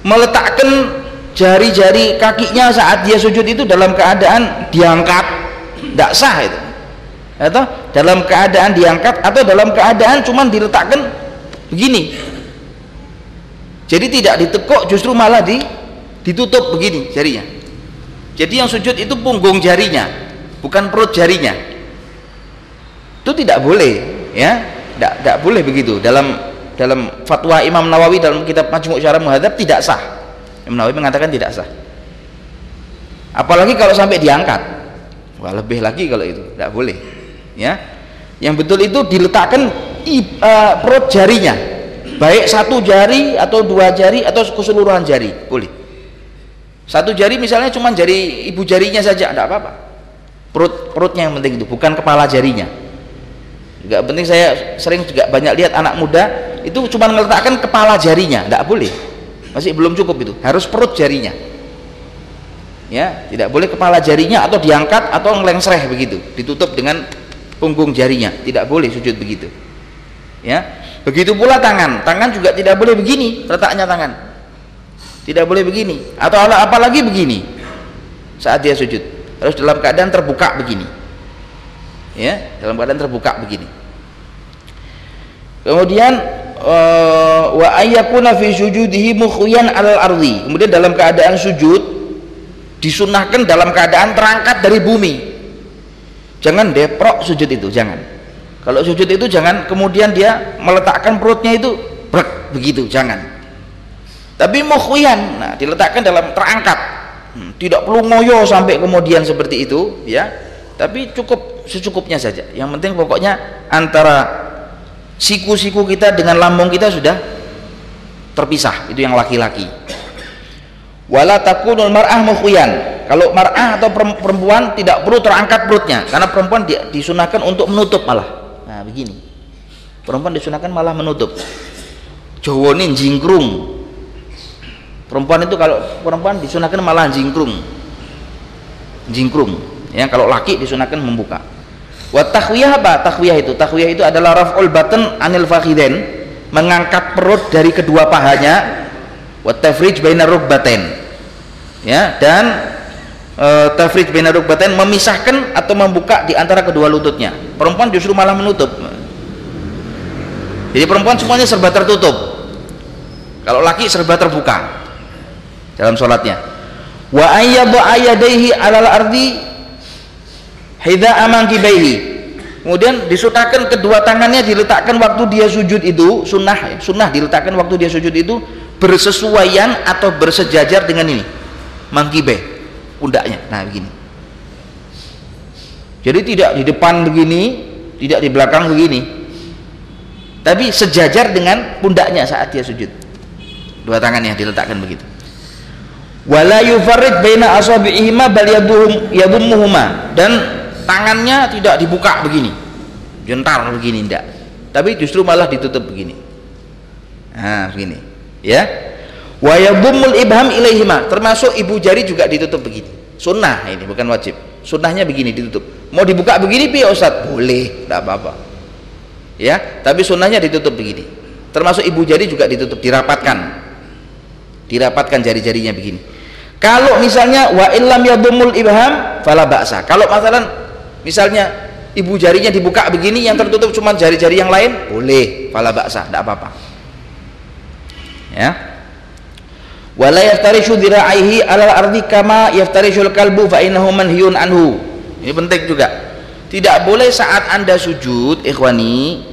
meletakkan jari-jari kakinya saat dia sujud itu dalam keadaan diangkat. Tidak sah itu. Atau dalam keadaan diangkat atau dalam keadaan cuman diletakkan begini. Jadi tidak ditekuk justru malah di, ditutup begini jarinya. Jadi yang sujud itu punggung jarinya bukan perut jarinya itu tidak boleh ya. Tidak, tidak boleh begitu. Dalam dalam fatwa Imam Nawawi dalam kitab Majmu' Syarah Muhadzab tidak sah. Imam Nawawi mengatakan tidak sah. Apalagi kalau sampai diangkat. Wah lebih lagi kalau itu. Tidak boleh ya. Yang betul itu diletakkan uh, perut jarinya. Baik satu jari atau dua jari atau keseluruhan jari. Boleh. Satu jari misalnya cuma jari ibu jarinya saja tidak apa-apa. Perut perutnya yang penting itu bukan kepala jarinya juga penting saya sering juga banyak lihat anak muda itu cuma meletakkan kepala jarinya tidak boleh. Masih belum cukup itu harus perut jarinya. Ya tidak boleh kepala jarinya atau diangkat atau ngelengsreh begitu ditutup dengan punggung jarinya tidak boleh sujud begitu. Ya begitu pula tangan tangan juga tidak boleh begini letaknya tangan. Tidak boleh begini atau apalagi begini saat dia sujud. Harus dalam keadaan terbuka begini ya dalam keadaan terbuka begini. Kemudian Eh, wa ayyakuna fi sujudihi mukhyan alal ardi. Kemudian dalam keadaan sujud disunahkan dalam keadaan terangkat dari bumi. Jangan deprok sujud itu jangan. Kalau sujud itu jangan kemudian dia meletakkan perutnya itu brek begitu jangan. Tapi mukhyan nah diletakkan dalam terangkat. Hmm, tidak perlu ngoyo sampai kemudian seperti itu ya tapi cukup secukupnya saja. Yang penting pokoknya antara siku-siku kita dengan lambung kita sudah terpisah. Itu yang laki-laki. Wala takunul mar'ah mukhyan kalau mar'ah atau perempuan tidak perlu terangkat perutnya. Karena perempuan disunahkan untuk menutup malah. Nah begini. Perempuan disunahkan malah menutup. Jawanin jingkrung. Perempuan itu kalau perempuan disunahkan malah jingkrung. Jingkrung ya kalau laki disunahkan membuka Wa takhwiyah apa? Takhwiyah itu. Takhwiyah itu adalah raf'ul batan anil fakhidain, mengangkat perut dari kedua pahanya. Wa tafrij bainar rukbatain. Ya, dan e, tafrij bainar rukbatain memisahkan atau membuka di antara kedua lututnya. Perempuan justru malah menutup. Jadi perempuan semuanya serba tertutup. Kalau laki serba terbuka dalam sholatnya. Wa ayyadu ayadaihi alal ardi hidha amangkibaihi kemudian disunahkan kedua tangannya diletakkan waktu dia sujud itu sunnah sunnah diletakkan waktu dia sujud itu bersesuaian atau bersejajar dengan ini. Mangkibe pundaknya. Nah begini. Jadi tidak di depan begini tidak di belakang begini. Tapi sejajar dengan pundaknya saat dia sujud. Dua tangannya diletakkan begitu. Wala yufarrid baina asabi'ihima bal yadummuhuma dan tangannya tidak dibuka begini. Jentar begini tidak tapi justru malah ditutup begini. Nah begini. Ya. Wa yadhummul ibham ilaihima. Termasuk ibu jari juga ditutup begini. Sunnah ini bukan wajib. Sunnahnya begini ditutup. Mau dibuka begini piye Ustaz? Boleh tidak apa-apa. Ya tapi sunnahnya ditutup begini. Termasuk ibu jari juga ditutup dirapatkan. Dirapatkan jari-jarinya begini. Kalau misalnya wa illam yadhummul ibham fala ba'sa. Kalau masalah misalnya ibu jarinya dibuka begini yang tertutup cuma jari-jari yang lain boleh. Fala baksa tidak apa-apa. Ya. Wala yaftarishu dira'aihi alal ardi kama yaftarishul kalbu fa innahu manhiyun anhu. Ini penting juga. Tidak boleh saat anda sujud ikhwani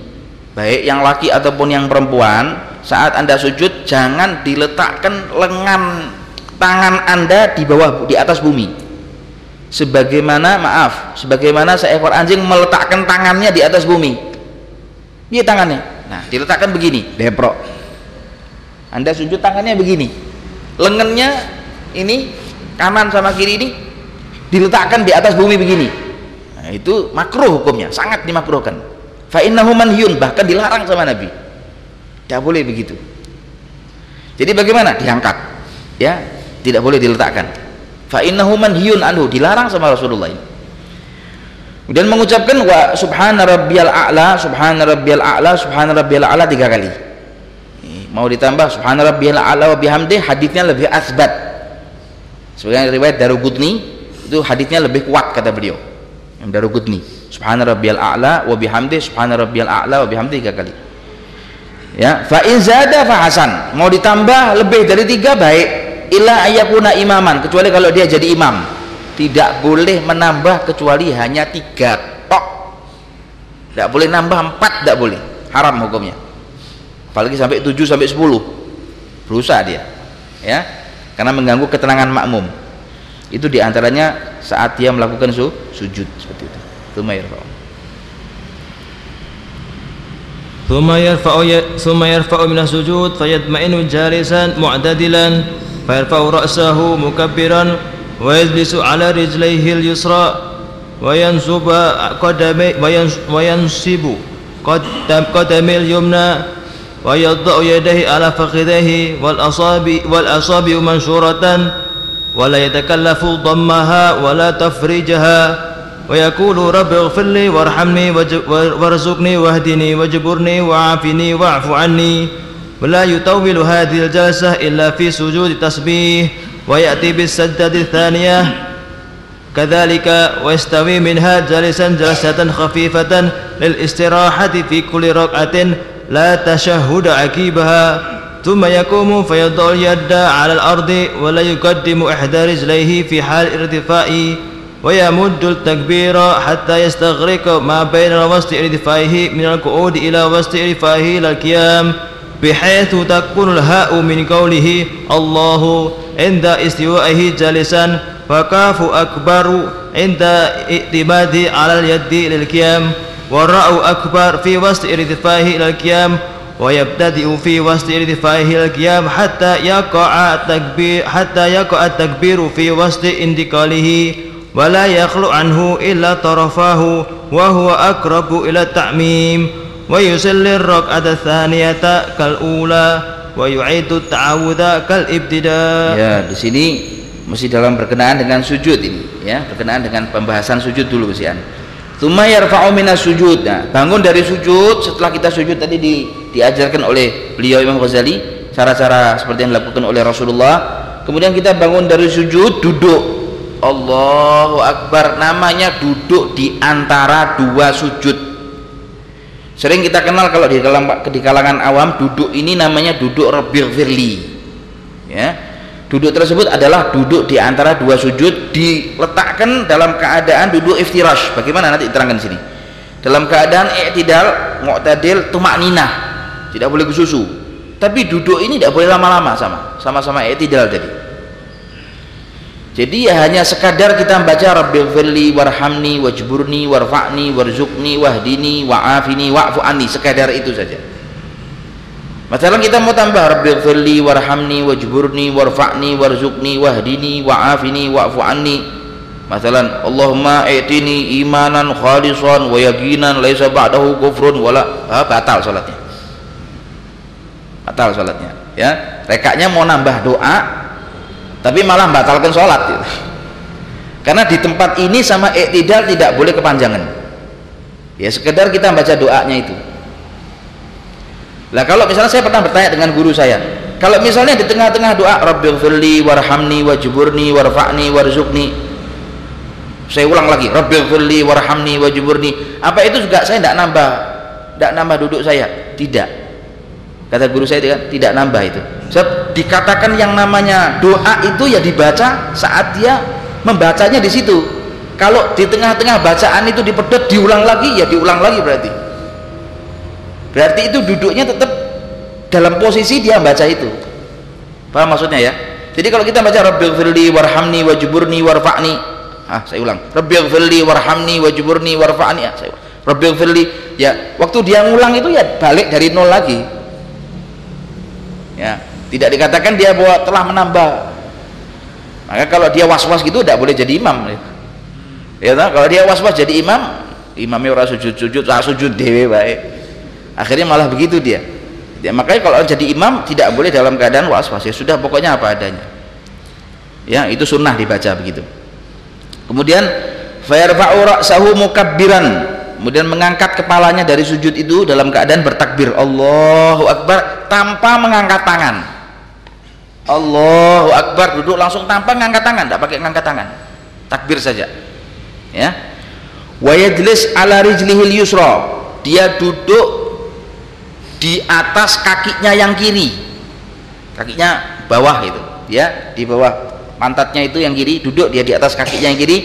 baik yang laki ataupun yang perempuan saat anda sujud jangan diletakkan lengan tangan anda di bawah di atas bumi sebagaimana maaf sebagaimana seekor anjing meletakkan tangannya di atas bumi. Dia tangannya. Nah diletakkan begini. Deprok. Anda sujud tangannya begini. Lengannya ini kanan sama kiri ini diletakkan di atas bumi begini. Nah, itu makruh hukumnya. Sangat dimakruhkan. Fa innahu manhyun bahkan dilarang sama Nabi. Tidak boleh begitu. Jadi bagaimana? Diangkat. Ya tidak boleh diletakkan fa innahu manhyun anhu dilarang sama Rasulullah ini. Dan mengucapkan wa subhana rabbiyal a'la subhana rabbiyal a'la subhana rabbiyal a'la tiga kali. Mau ditambah subhana rabbiyal a'la wa bihamdi hadisnya lebih asbat. Sebagian riwayat Darugudni itu hadisnya lebih kuat kata beliau. Yang Darugudni subhana rabbiyal a'la wa bihamdi subhana rabbiyal a'la wa bihamdi tiga kali. Ya fa in zada fa hasan. Mau ditambah lebih dari tiga baik illa ayakuna imaman kecuali kalau dia jadi imam tidak boleh menambah kecuali hanya tiga tok tidak boleh nambah empat tidak boleh haram hukumnya apalagi sampai 7 sampai 10 berusaha dia ya karena mengganggu ketenangan makmum itu diantaranya saat dia melakukan su sujud seperti itu ثم يرفع ثم يرفع ثم يرفع من السجود فيطمئن جالسا معتدلا فيرفع رأسه مكبرا ويجلس على رجليه اليسرى وينصب قدمي وينصب قدم قدمي اليمنى ويضع يديه على فخذيه والأصابع والأصابع منشورة ولا يتكلف ضمها ولا تفريجها ويقول رب اغفر لي وارحمني وارزقني واهدني واجبرني وعافني واعف عني ولا يطول هذه الجلسة إلا في سجود التسبيح ويأتي بالسجدة الثانية. كذلك ويستوي منها جالسا جلسة خفيفة للاستراحة في كل ركعة لا تشهد عكيبها ثم يقوم فيضع اليد على الأرض ولا يقدم إحدى رجليه في حال ارتفاع ويمد التكبير حتى يستغرق ما بين وسط ارتفاعه من القعود إلى وسط ارتفاعه إلى القيام. بحيث تكون الهاء من قوله الله عند استوائه جالسا فكاف أكبر عند اعتماده على اليد للقيام والراء أكبر في وسط ارتفاعه إلى القيام ويبتدئ في وسط ارتفاعه إلى القيام حتى يقع التكبير حتى يقع التكبير في وسط انتقاله ولا يخلو عنه إلا طرفاه وهو أقرب إلى التعميم. ويصلي الركعة الثانية كالأولى ويعيد التعوذ كالابتداء ya di sini masih dalam berkenaan dengan sujud ini ya berkenaan dengan pembahasan sujud dulu kesian Tsumma yarfa'u minas sujud. Nah, bangun dari sujud setelah kita sujud tadi di, diajarkan oleh beliau Imam Ghazali cara-cara seperti yang dilakukan oleh Rasulullah. Kemudian kita bangun dari sujud duduk. Allahu Akbar namanya duduk di antara dua sujud. Sering kita kenal kalau di kalangan, di kalangan awam duduk ini namanya duduk Rabbil Firli. Ya, Duduk tersebut adalah duduk di antara dua sujud diletakkan dalam keadaan duduk iftirash. Bagaimana nanti diterangkan di sini. Dalam keadaan i'tidal, mu'tadil, tumak ninah. Tidak boleh kesusu. Tapi duduk ini tidak boleh lama-lama sama. Sama-sama i'tidal tadi. Jadi ya hanya sekadar kita membaca Rabbil firli warhamni wajburni warfa'ni warzuqni wahdini wa'afini wa'fu anni sekadar itu saja Masalah kita mau tambah Rabbi firli warhamni wajburni warfa'ni warzuqni wahdini wa'afini wa'fu anni. Masalah Allahumma i'tini imanan khalisan wa yaqinan laisa ba'dahu kufrun wala ah, batal salatnya. Batal salatnya, ya. Rekatnya mau nambah doa tapi malah batalkan salat gitu. Karena di tempat ini sama i'tidal tidak boleh kepanjangan. Ya sekedar kita baca doanya itu lah kalau misalnya saya pernah bertanya dengan guru saya, kalau misalnya di tengah-tengah doa Rabbighfirli warhamni wajburni warfa'ni warzuqni saya ulang lagi Rabbighfirli warhamni wajburni apa itu juga saya tidak nambah tidak nambah duduk saya tidak kata guru saya tidak, tidak nambah itu dikatakan yang namanya doa itu ya dibaca saat dia membacanya di situ. Kalau di tengah-tengah bacaan itu dipedot diulang lagi ya diulang lagi berarti. Berarti itu duduknya tetap dalam posisi dia baca itu. Paham maksudnya ya? Jadi kalau kita baca rabbighfirli warhamni wajburni warfa'ni ah saya ulang. Rabbighfirli warhamni wajburni warfa'ni ah, saya rabbighfirli ya waktu dia ngulang itu ya balik dari nol lagi. Ya tidak dikatakan dia bahwa telah menambah. Maka kalau dia was-was gitu tidak boleh jadi imam. Ya tak? kalau dia was-was jadi imam imamnya orang sujud-sujud tak sujud dewe baik akhirnya malah begitu dia. Ya, makanya kalau jadi imam tidak boleh dalam keadaan was-was. Ya sudah pokoknya apa adanya. Ya itu sunnah dibaca begitu. Kemudian fayarfa'u ra'sahu mukabbiran. Kemudian mengangkat kepalanya dari sujud itu dalam keadaan bertakbir. Allahu Akbar tanpa mengangkat tangan Allahu Akbar duduk langsung tanpa mengangkat tangan. Tidak pakai mengangkat tangan. Takbir saja. Ya. Wa yajlis ala rijlihil yusra. Dia duduk di atas kakinya yang kiri. Kakinya bawah itu. Ya di bawah. Pantatnya itu yang kiri duduk dia di atas kakinya yang kiri.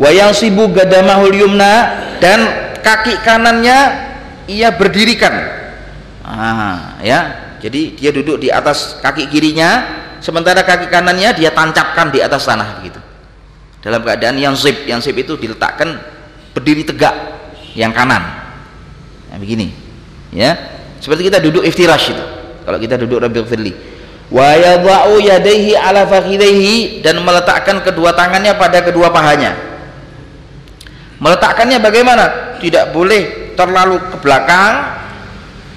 Wayang sibu gadamahul yumna dan kaki kanannya ia berdirikan. Ah, ya jadi dia duduk di atas kaki kirinya sementara kaki kanannya dia tancapkan di atas tanah begitu dalam keadaan yang zip yang zip itu diletakkan berdiri tegak yang kanan. Nah, begini ya. Seperti kita duduk iftirash itu. Kalau kita duduk rabbil firli. Wa yadha'u yadayhi ala fakhidaihi dan meletakkan kedua tangannya pada kedua pahanya. Meletakkannya bagaimana? Tidak boleh terlalu ke belakang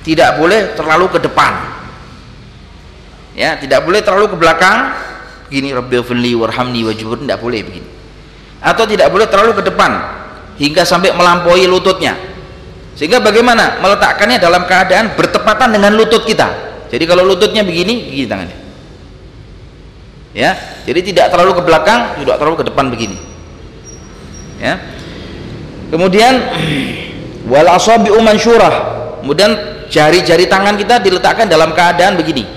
tidak boleh terlalu ke depan ya tidak boleh terlalu ke belakang. Begini rabbil warhamni wajibur tidak boleh begini. Atau tidak boleh terlalu ke depan hingga sampai melampaui lututnya. Sehingga bagaimana? Meletakkannya dalam keadaan bertepatan dengan lutut kita. Jadi kalau lututnya begini begini tangannya. Ya jadi tidak terlalu ke belakang tidak terlalu ke depan begini. Ya. Kemudian wal asabi'u mansyurah. Kemudian jari-jari tangan kita diletakkan dalam keadaan begini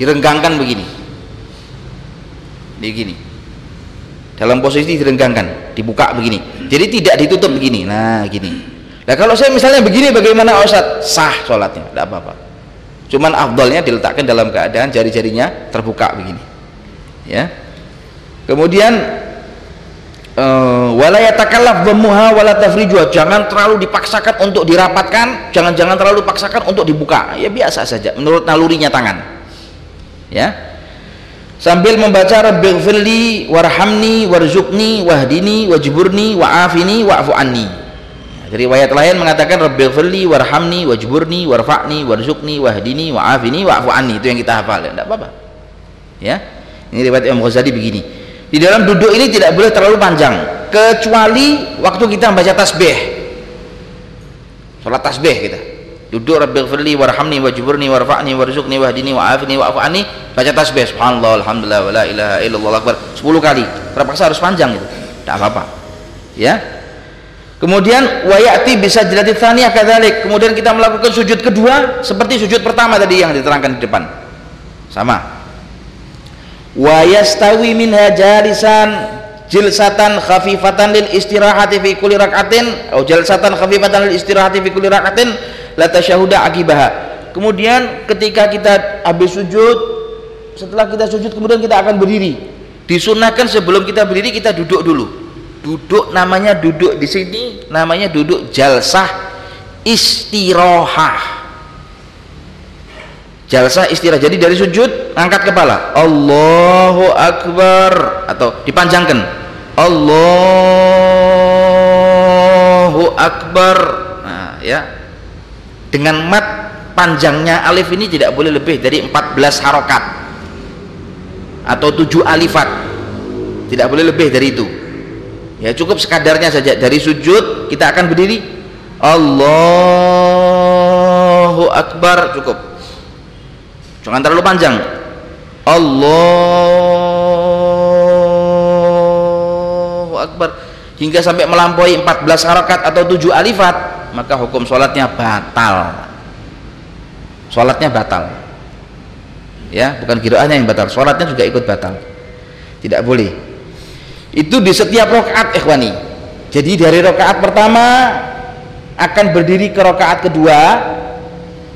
direnggangkan begini. Begini dalam posisi direnggangkan dibuka begini. Jadi tidak ditutup begini. Nah gini. Nah kalau saya misalnya begini bagaimana Ustaz? Sah sholatnya tidak apa-apa. Cuman afdolnya diletakkan dalam keadaan jari-jarinya terbuka begini. Ya. Kemudian Eh, wala yatakallaf dhammuha wala tafrijuha jangan terlalu dipaksakan untuk dirapatkan jangan-jangan terlalu dipaksakan untuk dibuka. Ya biasa saja menurut nalurinya tangan ya. Sambil membaca rabbighfirli warhamni warzuqni wahdini wajburni wa'afini wa'fu anni. Dari riwayat lain mengatakan rabbighfirli warhamni wajburni warfa'ni warzuqni wahdini wa'afini wa'fu anni. Itu yang kita hafal. Ya apa-apa. Ya. Ini riwayat Imam Ghazali begini. Di dalam duduk ini tidak boleh terlalu panjang. Kecuali waktu kita membaca tasbih. Sholat tasbih kita duduk rabbil firli warhamni wajburni warfa'ni warzuqni wahdini wa'afni wa'afu anni baca tasbih subhanallah alhamdulillah wa la ilaha illallah akbar. 10 kali. Terpaksa harus panjang itu? Tidak apa-apa. Ya? Kemudian wayati bisa jadi thaniyah kadzalik. Kemudian kita melakukan sujud kedua seperti sujud pertama tadi yang diterangkan di depan. Sama. Wa yastawi minha jalisan jilsatan khafifatan lil istirahati fi kulli rak'atin. Atau jalsatan khafifatan lil istirahati fi kulli rak'atin la tasyahuda akibaha. Kemudian ketika kita habis sujud setelah kita sujud kemudian kita akan berdiri. Disunahkan sebelum kita berdiri kita duduk dulu. Duduk namanya duduk di sini namanya duduk jalsah istirahah. Jalsah istirahat jadi dari sujud angkat kepala. Allahu Akbar. Atau dipanjangkan. Allahu Akbar. Nah ya dengan mat panjangnya alif ini tidak boleh lebih dari 14 harokat. Atau 7 alifat. Tidak boleh lebih dari itu. Ya cukup sekadarnya saja. Dari sujud kita akan berdiri. Allahu Akbar. Cukup. Jangan terlalu panjang. Allahu Akbar. Hingga sampai melampaui 14 harakat atau 7 alifat maka hukum sholatnya batal. Sholatnya batal. Ya bukan kiroahnya yang batal sholatnya juga ikut batal. Tidak boleh. Itu di setiap rokaat ikhwani. Jadi dari rokaat pertama akan berdiri ke rokaat kedua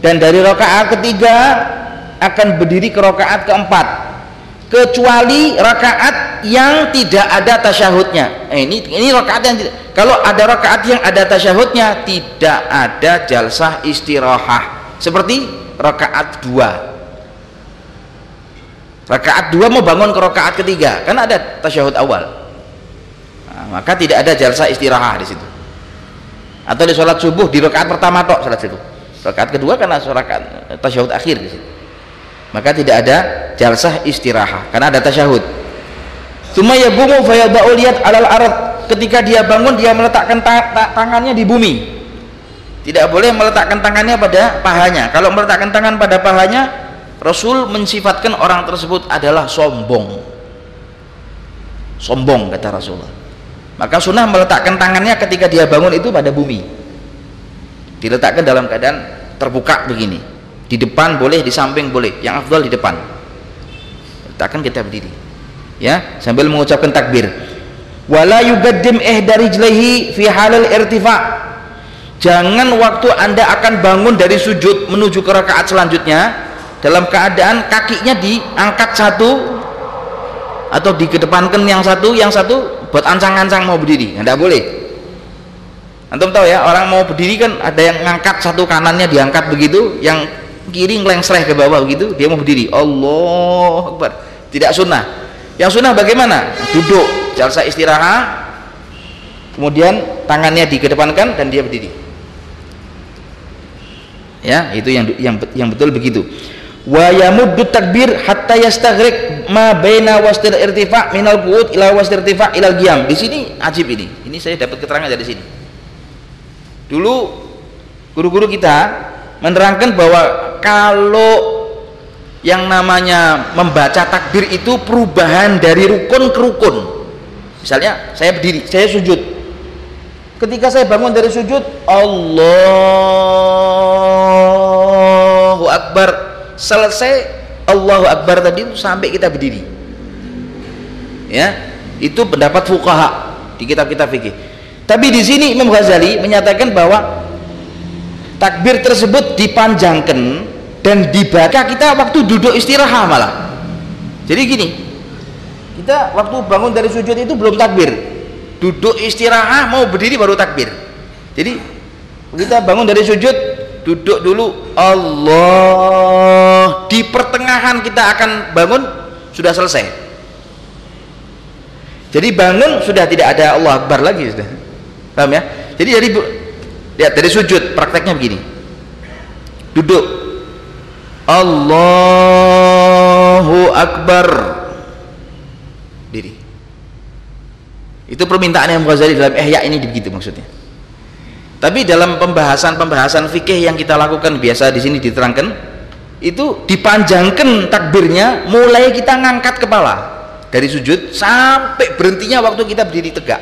dan dari rokaat ketiga akan berdiri ke rakaat keempat. Kecuali rakaat yang tidak ada tasyahudnya. Eh, ini ini rakaat yang tidak kalau ada rakaat yang ada tasyahudnya tidak ada jalsah istirahah. Seperti rakaat dua. Rakaat dua mau bangun ke rakaat ketiga kan ada tasyahud awal. Nah, maka tidak ada jalsa istirahat di situ. Atau di sholat subuh di rakaat pertama tok sholat subuh rakaat kedua karena sholat tasyahud akhir di situ. Maka tidak ada jalsah istirahat karena ada tasyahud Suma yabumu fayadau liat alal arad. Ketika dia bangun dia meletakkan ta ta tangannya di bumi. Tidak boleh meletakkan tangannya pada pahanya. Kalau meletakkan tangan pada pahanya Rasul mensifatkan orang tersebut adalah sombong. Sombong kata Rasulullah. Maka sunnah meletakkan tangannya ketika dia bangun itu pada bumi. Diletakkan dalam keadaan terbuka begini. Di depan boleh di samping boleh. Yang afdal di depan. Letakkan kita berdiri ya sambil mengucapkan takbir. Wala dari rijlaihi fi halal irtifa. Jangan waktu anda akan bangun dari sujud menuju ke rakaat selanjutnya dalam keadaan kakinya diangkat satu atau dikedepankan yang satu yang satu buat ancang-ancang mau berdiri. Tidak boleh. Antum tahu ya orang mau berdiri kan ada yang ngangkat satu kanannya diangkat begitu yang kiri ngelengsleh ke bawah begitu dia mau berdiri. Allah tidak sunnah yang sunnah bagaimana? Duduk jalsa istirahat kemudian tangannya dikedepankan dan dia berdiri. Ya itu yang yang yang betul begitu. Wa yamuddu takbir hatta yastaghriq ma baina wastir irtifa minal qu'ud ila wastir irtifa ilal qiyam di sini ajib ini. Ini saya dapat keterangan dari sini. Dulu guru-guru kita menerangkan bahwa kalau yang namanya membaca takbir itu perubahan dari rukun ke rukun. Misalnya saya berdiri saya sujud. Ketika saya bangun dari sujud Allahu Akbar. Selesai Allahu Akbar tadi sampai kita berdiri. Ya itu pendapat fukaha di kitab-kitab fikih. Tapi di sini Imam Ghazali menyatakan bahwa takbir tersebut dipanjangkan dan dibaca kita waktu duduk istirahat malah. Jadi gini kita waktu bangun dari sujud itu belum takbir. Duduk istirahat mau berdiri baru takbir. Jadi kita bangun dari sujud duduk dulu Allah di pertengahan kita akan bangun sudah selesai. Jadi bangun sudah tidak ada Allah Akbar lagi sudah. Paham ya? Jadi dari lihat dari sujud prakteknya begini. Duduk Allahu Akbar. Diri. Itu permintaan yang Ghazali dalam ihya ini begitu maksudnya. Tapi dalam pembahasan-pembahasan fikih yang kita lakukan biasa di sini diterangkan itu dipanjangkan takbirnya mulai kita ngangkat kepala dari sujud sampai berhentinya waktu kita berdiri tegak.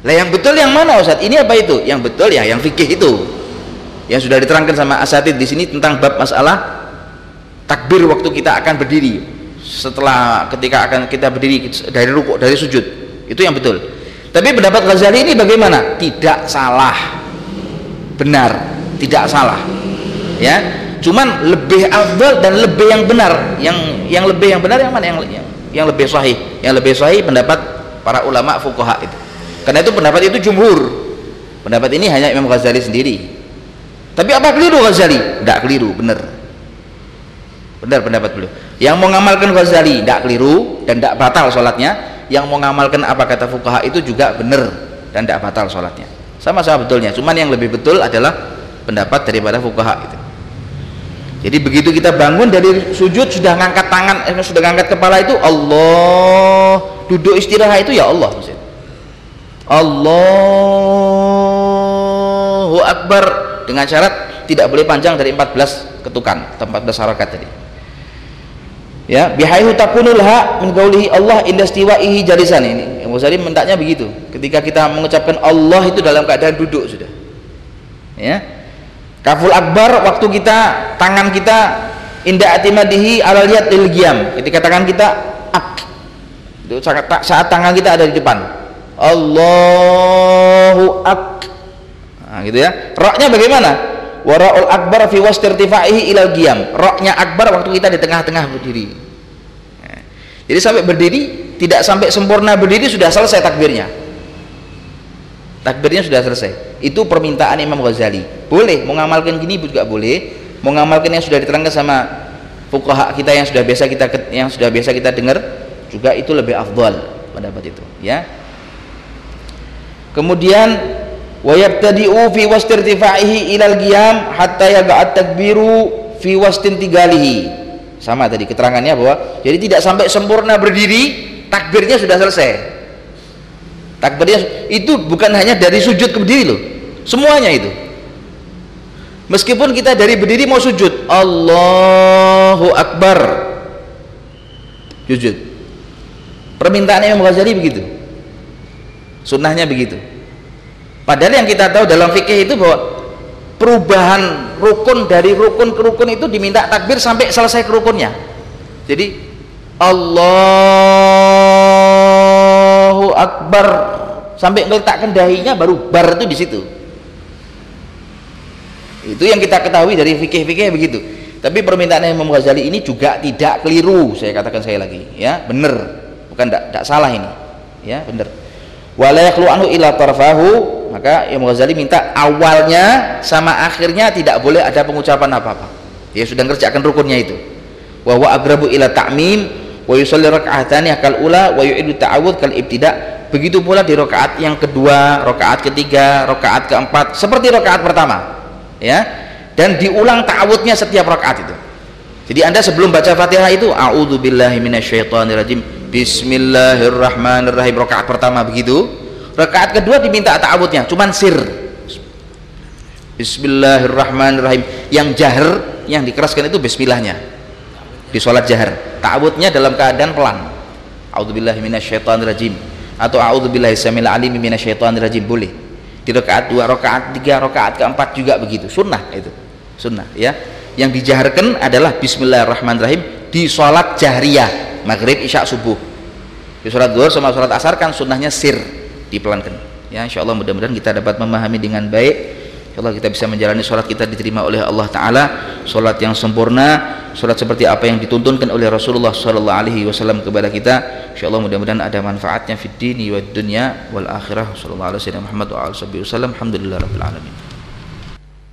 Lah yang betul yang mana Ustaz? Ini apa itu? Yang betul ya yang fikih itu yang sudah diterangkan sama asatid di sini tentang bab masalah takbir waktu kita akan berdiri. Setelah ketika akan kita berdiri dari rukuk dari sujud. Itu yang betul. Tapi pendapat Ghazali ini bagaimana? Tidak salah. Benar. Tidak salah. Ya. Cuman lebih afdal dan lebih yang benar. Yang yang lebih yang benar yang mana? Yang yang, yang lebih sahih. Yang lebih sahih pendapat para ulama fuqaha itu. Karena itu pendapat itu jumhur. Pendapat ini hanya Imam Ghazali sendiri tapi apa keliru Ghazali? tidak keliru, benar. Benar pendapat beliau. Yang mau ngamalkan Ghazali tidak keliru dan tidak batal sholatnya yang mau ngamalkan apa kata fukaha itu juga benar dan tidak batal sholatnya sama-sama betulnya cuman yang lebih betul adalah pendapat daripada fukaha itu. Jadi begitu kita bangun dari sujud sudah ngangkat tangan eh, sudah ngangkat kepala itu Allah. Duduk istirahat itu ya Allah Allahu Akbar dengan syarat tidak boleh panjang dari 14 ketukan atau 14 harakat tadi. Ya bihaihu takunul ha min qaulihi Allah indastiwaihi jalisan. Ini Yang Ghazali mentaknya begitu. Ketika kita mengucapkan Allah itu dalam keadaan duduk sudah. Ya. Kaful akbar waktu kita tangan kita inda atimadihi ala liyat lil ketika tangan kita ak. Itu saat, saat tangan kita ada di depan. Allahu ak gitu ya. Roknya bagaimana? Waraul akbar fi wastirtifaihi ilal giyam roknya akbar waktu kita di tengah-tengah berdiri. Nah, jadi sampai berdiri tidak sampai sempurna berdiri sudah selesai takbirnya. Takbirnya sudah selesai. Itu permintaan Imam Ghazali. Boleh mengamalkan gini juga boleh. Mengamalkan yang sudah diterangkan sama fuqaha kita yang sudah biasa kita yang sudah biasa kita dengar juga itu lebih afdal pendapat itu ya. Kemudian wa yabtadi'u fi wastirtifaihi ilal qiyam hatta yab'at takbiru fi wastin tigalihi sama tadi keterangannya bahwa jadi tidak sampai sempurna berdiri takbirnya sudah selesai. Takbirnya itu bukan hanya dari sujud ke berdiri loh. Semuanya itu. Meskipun kita dari berdiri mau sujud Allahu Akbar. Sujud. Permintaan Imam Ghazali begitu. Sunnahnya begitu padahal yang kita tahu dalam fikih itu bahwa perubahan rukun dari rukun ke rukun itu diminta takbir sampai selesai ke rukunnya. Jadi Allahu Akbar. Sampai meletakkan dahinya baru bar itu di situ. Itu yang kita ketahui dari fikih-fikih begitu. Tapi permintaan Imam Ghazali ini juga tidak keliru saya katakan saya lagi. Ya benar. Bukan tidak salah ini. Ya benar wala anhu ila tarfahu. Maka Imam Ghazali minta awalnya sama akhirnya tidak boleh ada pengucapan apa-apa. Dia sudah ngerjakan rukunnya itu. Wa wa agrabu ila ta'mim wa yusalli raka'atani akal ula wa yu'idu ta'awud kal ibtida. Begitu pula di rakaat yang kedua rakaat ketiga rakaat keempat seperti rakaat pertama. Ya. Dan diulang ta'awudnya setiap rakaat itu. Jadi anda sebelum baca fatihah itu a'udzu billahi minasyaitonirrajim bismillahirrahmanirrahim. Rakaat pertama begitu. Rakaat kedua diminta ta'awudnya cuman sir. Bismillahirrahmanirrahim. Yang jahar yang dikeraskan itu bismillahnya. Di sholat jahar ta'awudnya dalam keadaan pelan. Rajim atau a'udzubillahi samil alim rajim boleh. Di rakaat dua rakaat tiga rakaat keempat juga begitu. Sunnah itu. Sunnah ya. Yang dijaharkan adalah Bismillahirrahmanirrahim di sholat jahriyah maghrib isya subuh. Di sholat duhur sama sholat asar kan sunnahnya sir dipelankan. Ya insyaallah mudah-mudahan kita dapat memahami dengan baik. Insyaallah kita bisa menjalani sholat kita diterima oleh Allah taala. Sholat yang sempurna sholat seperti apa yang dituntunkan oleh Rasulullah sallallahu alaihi wasallam kepada kita. Insyaallah mudah-mudahan ada manfaatnya fid dini wad dunya wal akhirah. Sallallahu alaihi wa wasallam. Alhamdulillah rabbil alamin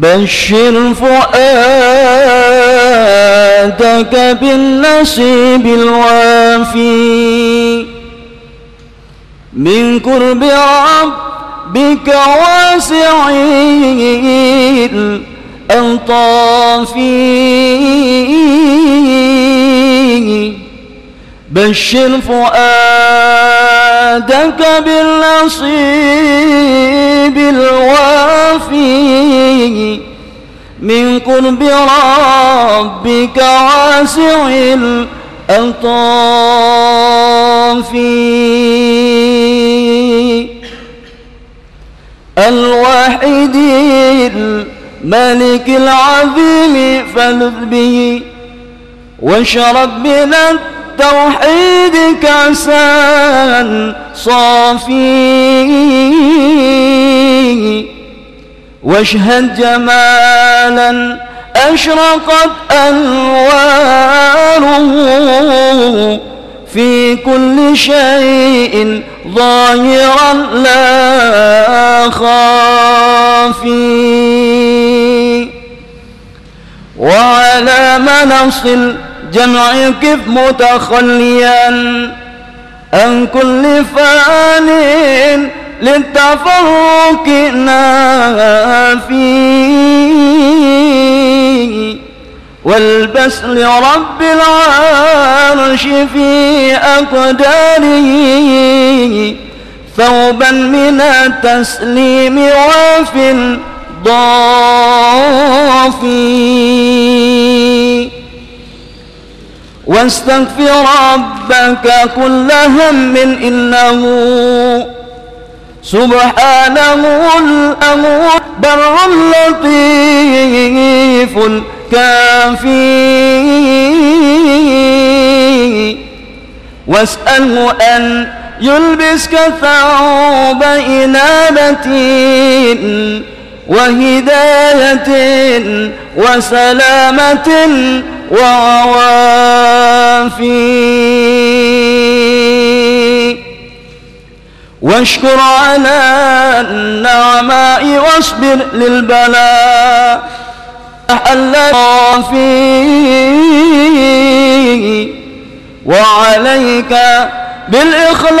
بشر فؤادك بالنصيب الوافي. من قرب ربك واسع الطافي بشر فؤادك بالنصيب الوافي من قرب ربك واسع الطافي الواحد الملك العظيم فلذ به واشرب من التوحيد كأسا صافي. واشهد جمالا أشرقت أنواره في كل شيء ظاهرا لا خافي. وعلى منص الجمع كف متخليا عن كل فان للتفرق نافي. والبس لرب العرش في أقداره ثوبا من التسليم وفي الضافي واستغفر ربك كل هم إنه سبحانه الأمر بر لطيف كافي. واسأله أن يلبسك ثوب إنابة وهداية وسلامة وعوافي واشكر على النعماء واصبر للبلاء أحل فيه وعليك بالإخلاص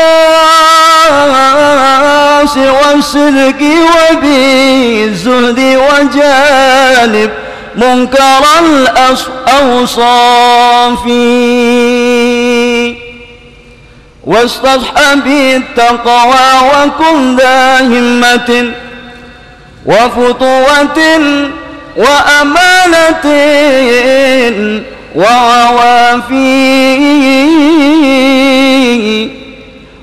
والصدق وبالزهد وجانب منكر الأوصاف واستصحب التقوى وكن ذا همة وفتوة وأمانة وعوافي.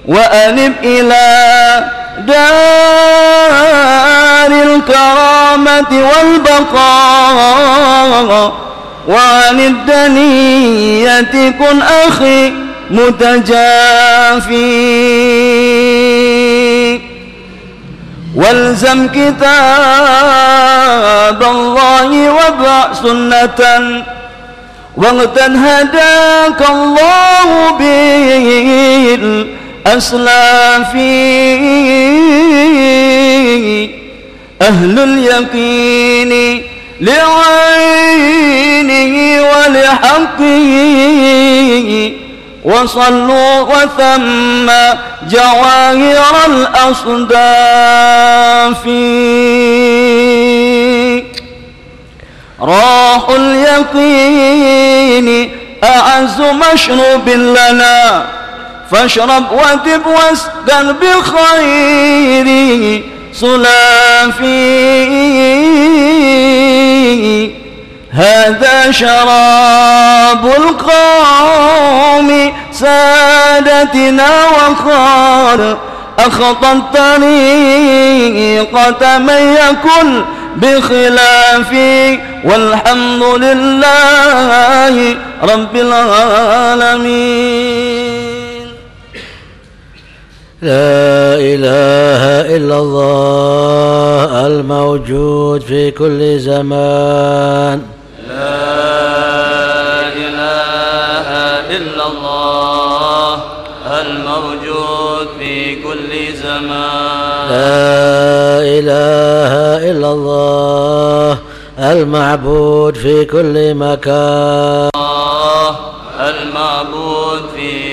وأنب إلى دار الكرامة والبقاء وعن الدنية كن أخي متجافي. والزم كتاب الله وابع سنة واغتن هداك الله بالأسلاف أهل اليقين لعينه ولحقه. وصلوا وثم جواهر الأصداف. راح اليقين أعز مشروب لنا. فاشرب وتب واسدن بالخير صلافي. هذا شراب القوم سادتنا وقال أخطى الطريقة من يكن بخلافي. والحمد لله رب العالمين. لا إله إلا الله الموجود في كل زمان. لا إله إلا الله الموجود في كل زمان. لا إله إلا الله المعبود في كل مكان. المعبود في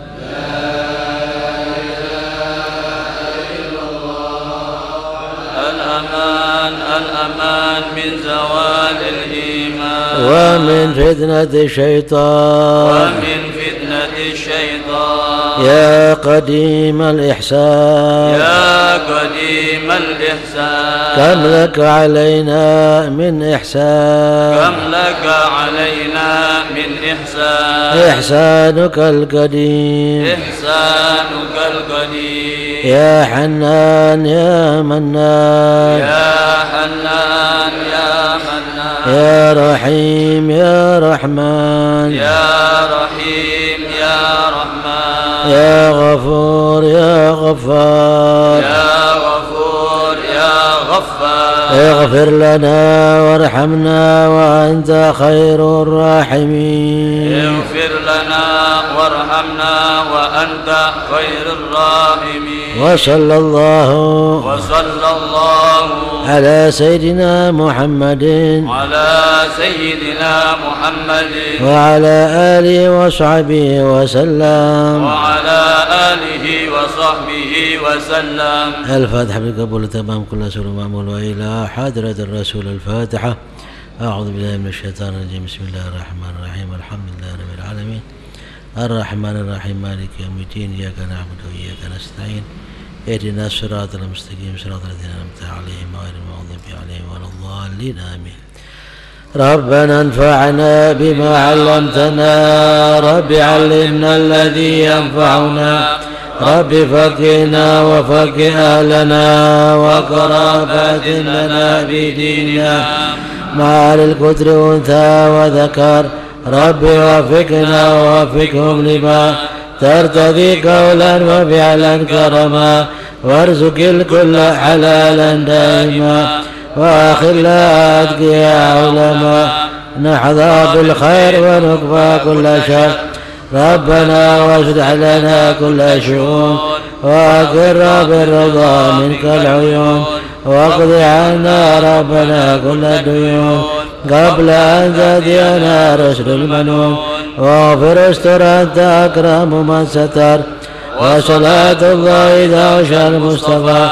من زوال الإيمان. ومن فتنة الشيطان. ومن فتنة الشيطان. يا قديم الإحسان. يا قديم الإحسان. كم لك علينا من إحسان. كم لك علينا من إحسان. إحسانك القديم. إحسانك القديم. يا حنان يا منان. يا حنان يا منان. يا رحيم يا رحمن. يا رحيم يا رحمن. يا غفور يا غفار. يا غفور غفار. اغفر لنا وارحمنا وأنت خير الراحمين. اغفر لنا وارحمنا وأنت خير الراحمين. وصلى الله وصلى الله على سيدنا محمد. على سيدنا محمد. وعلى آله وصحبه وسلم. وعلى آله وصحبه وسلم. الفاتحة بالقبول تمام كل سر معمول وإلى حضرة الرسول الفاتحة. أعوذ بالله من الشيطان الرجيم. بسم الله الرحمن الرحيم. الحمد لله رب العالمين. الرحمن الرحيم. مالك يوم الدين. إياك نعبد وإياك نستعين. اهدنا الصراط المستقيم. صراط الذين أنعمت عليهم غير المغضوب عليهم ولا الضالين. آمين. ربنا انفعنا بما علمتنا. رب علمنا الذي ينفعنا. رب فقنا وفق أهلنا وقرابات لنا بديننا. مع الكتر أنثى وذكر. رب وفقنا ووفقهم لما ترتضي قولا وفعلا كرما. وارزق الكل حلالا دائما. وأخلا أتقياء علما نحظى بالخير ونكفى كل شر. ربنا واشرح لنا كل شؤون وأقر بالرضا منك العيون واقض عنا ربنا كل الديون قبل أن تأتينا رسل المنون واغفر استر أنت أكرم من ستر. وصلاة الله عشى المصطفى.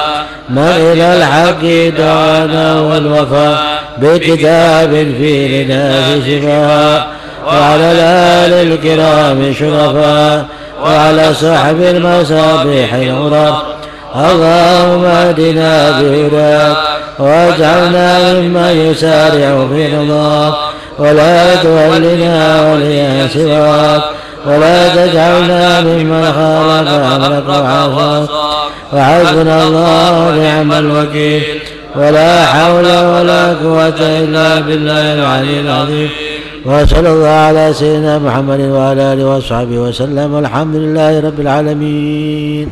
من إلى الحق دعانا والوفاء بكتاب فيه لنا في شفاء. وعلى الآل الكرام شرفاء وعلى صحب المصابيح الغرر اللهم اهدنا بهداك واجعلنا ممن يسارع في رضاك. ولا تولنا وليا سواك. ولا تجعلنا ممن خالف أمرك وعصاك. وحسبنا الله ونعم الوكيل. ولا حول ولا قوة إلا بالله العلي العظيم. وصلى الله على سيدنا محمد وعلى آله وصحبه وسلم والحمد لله رب العالمين.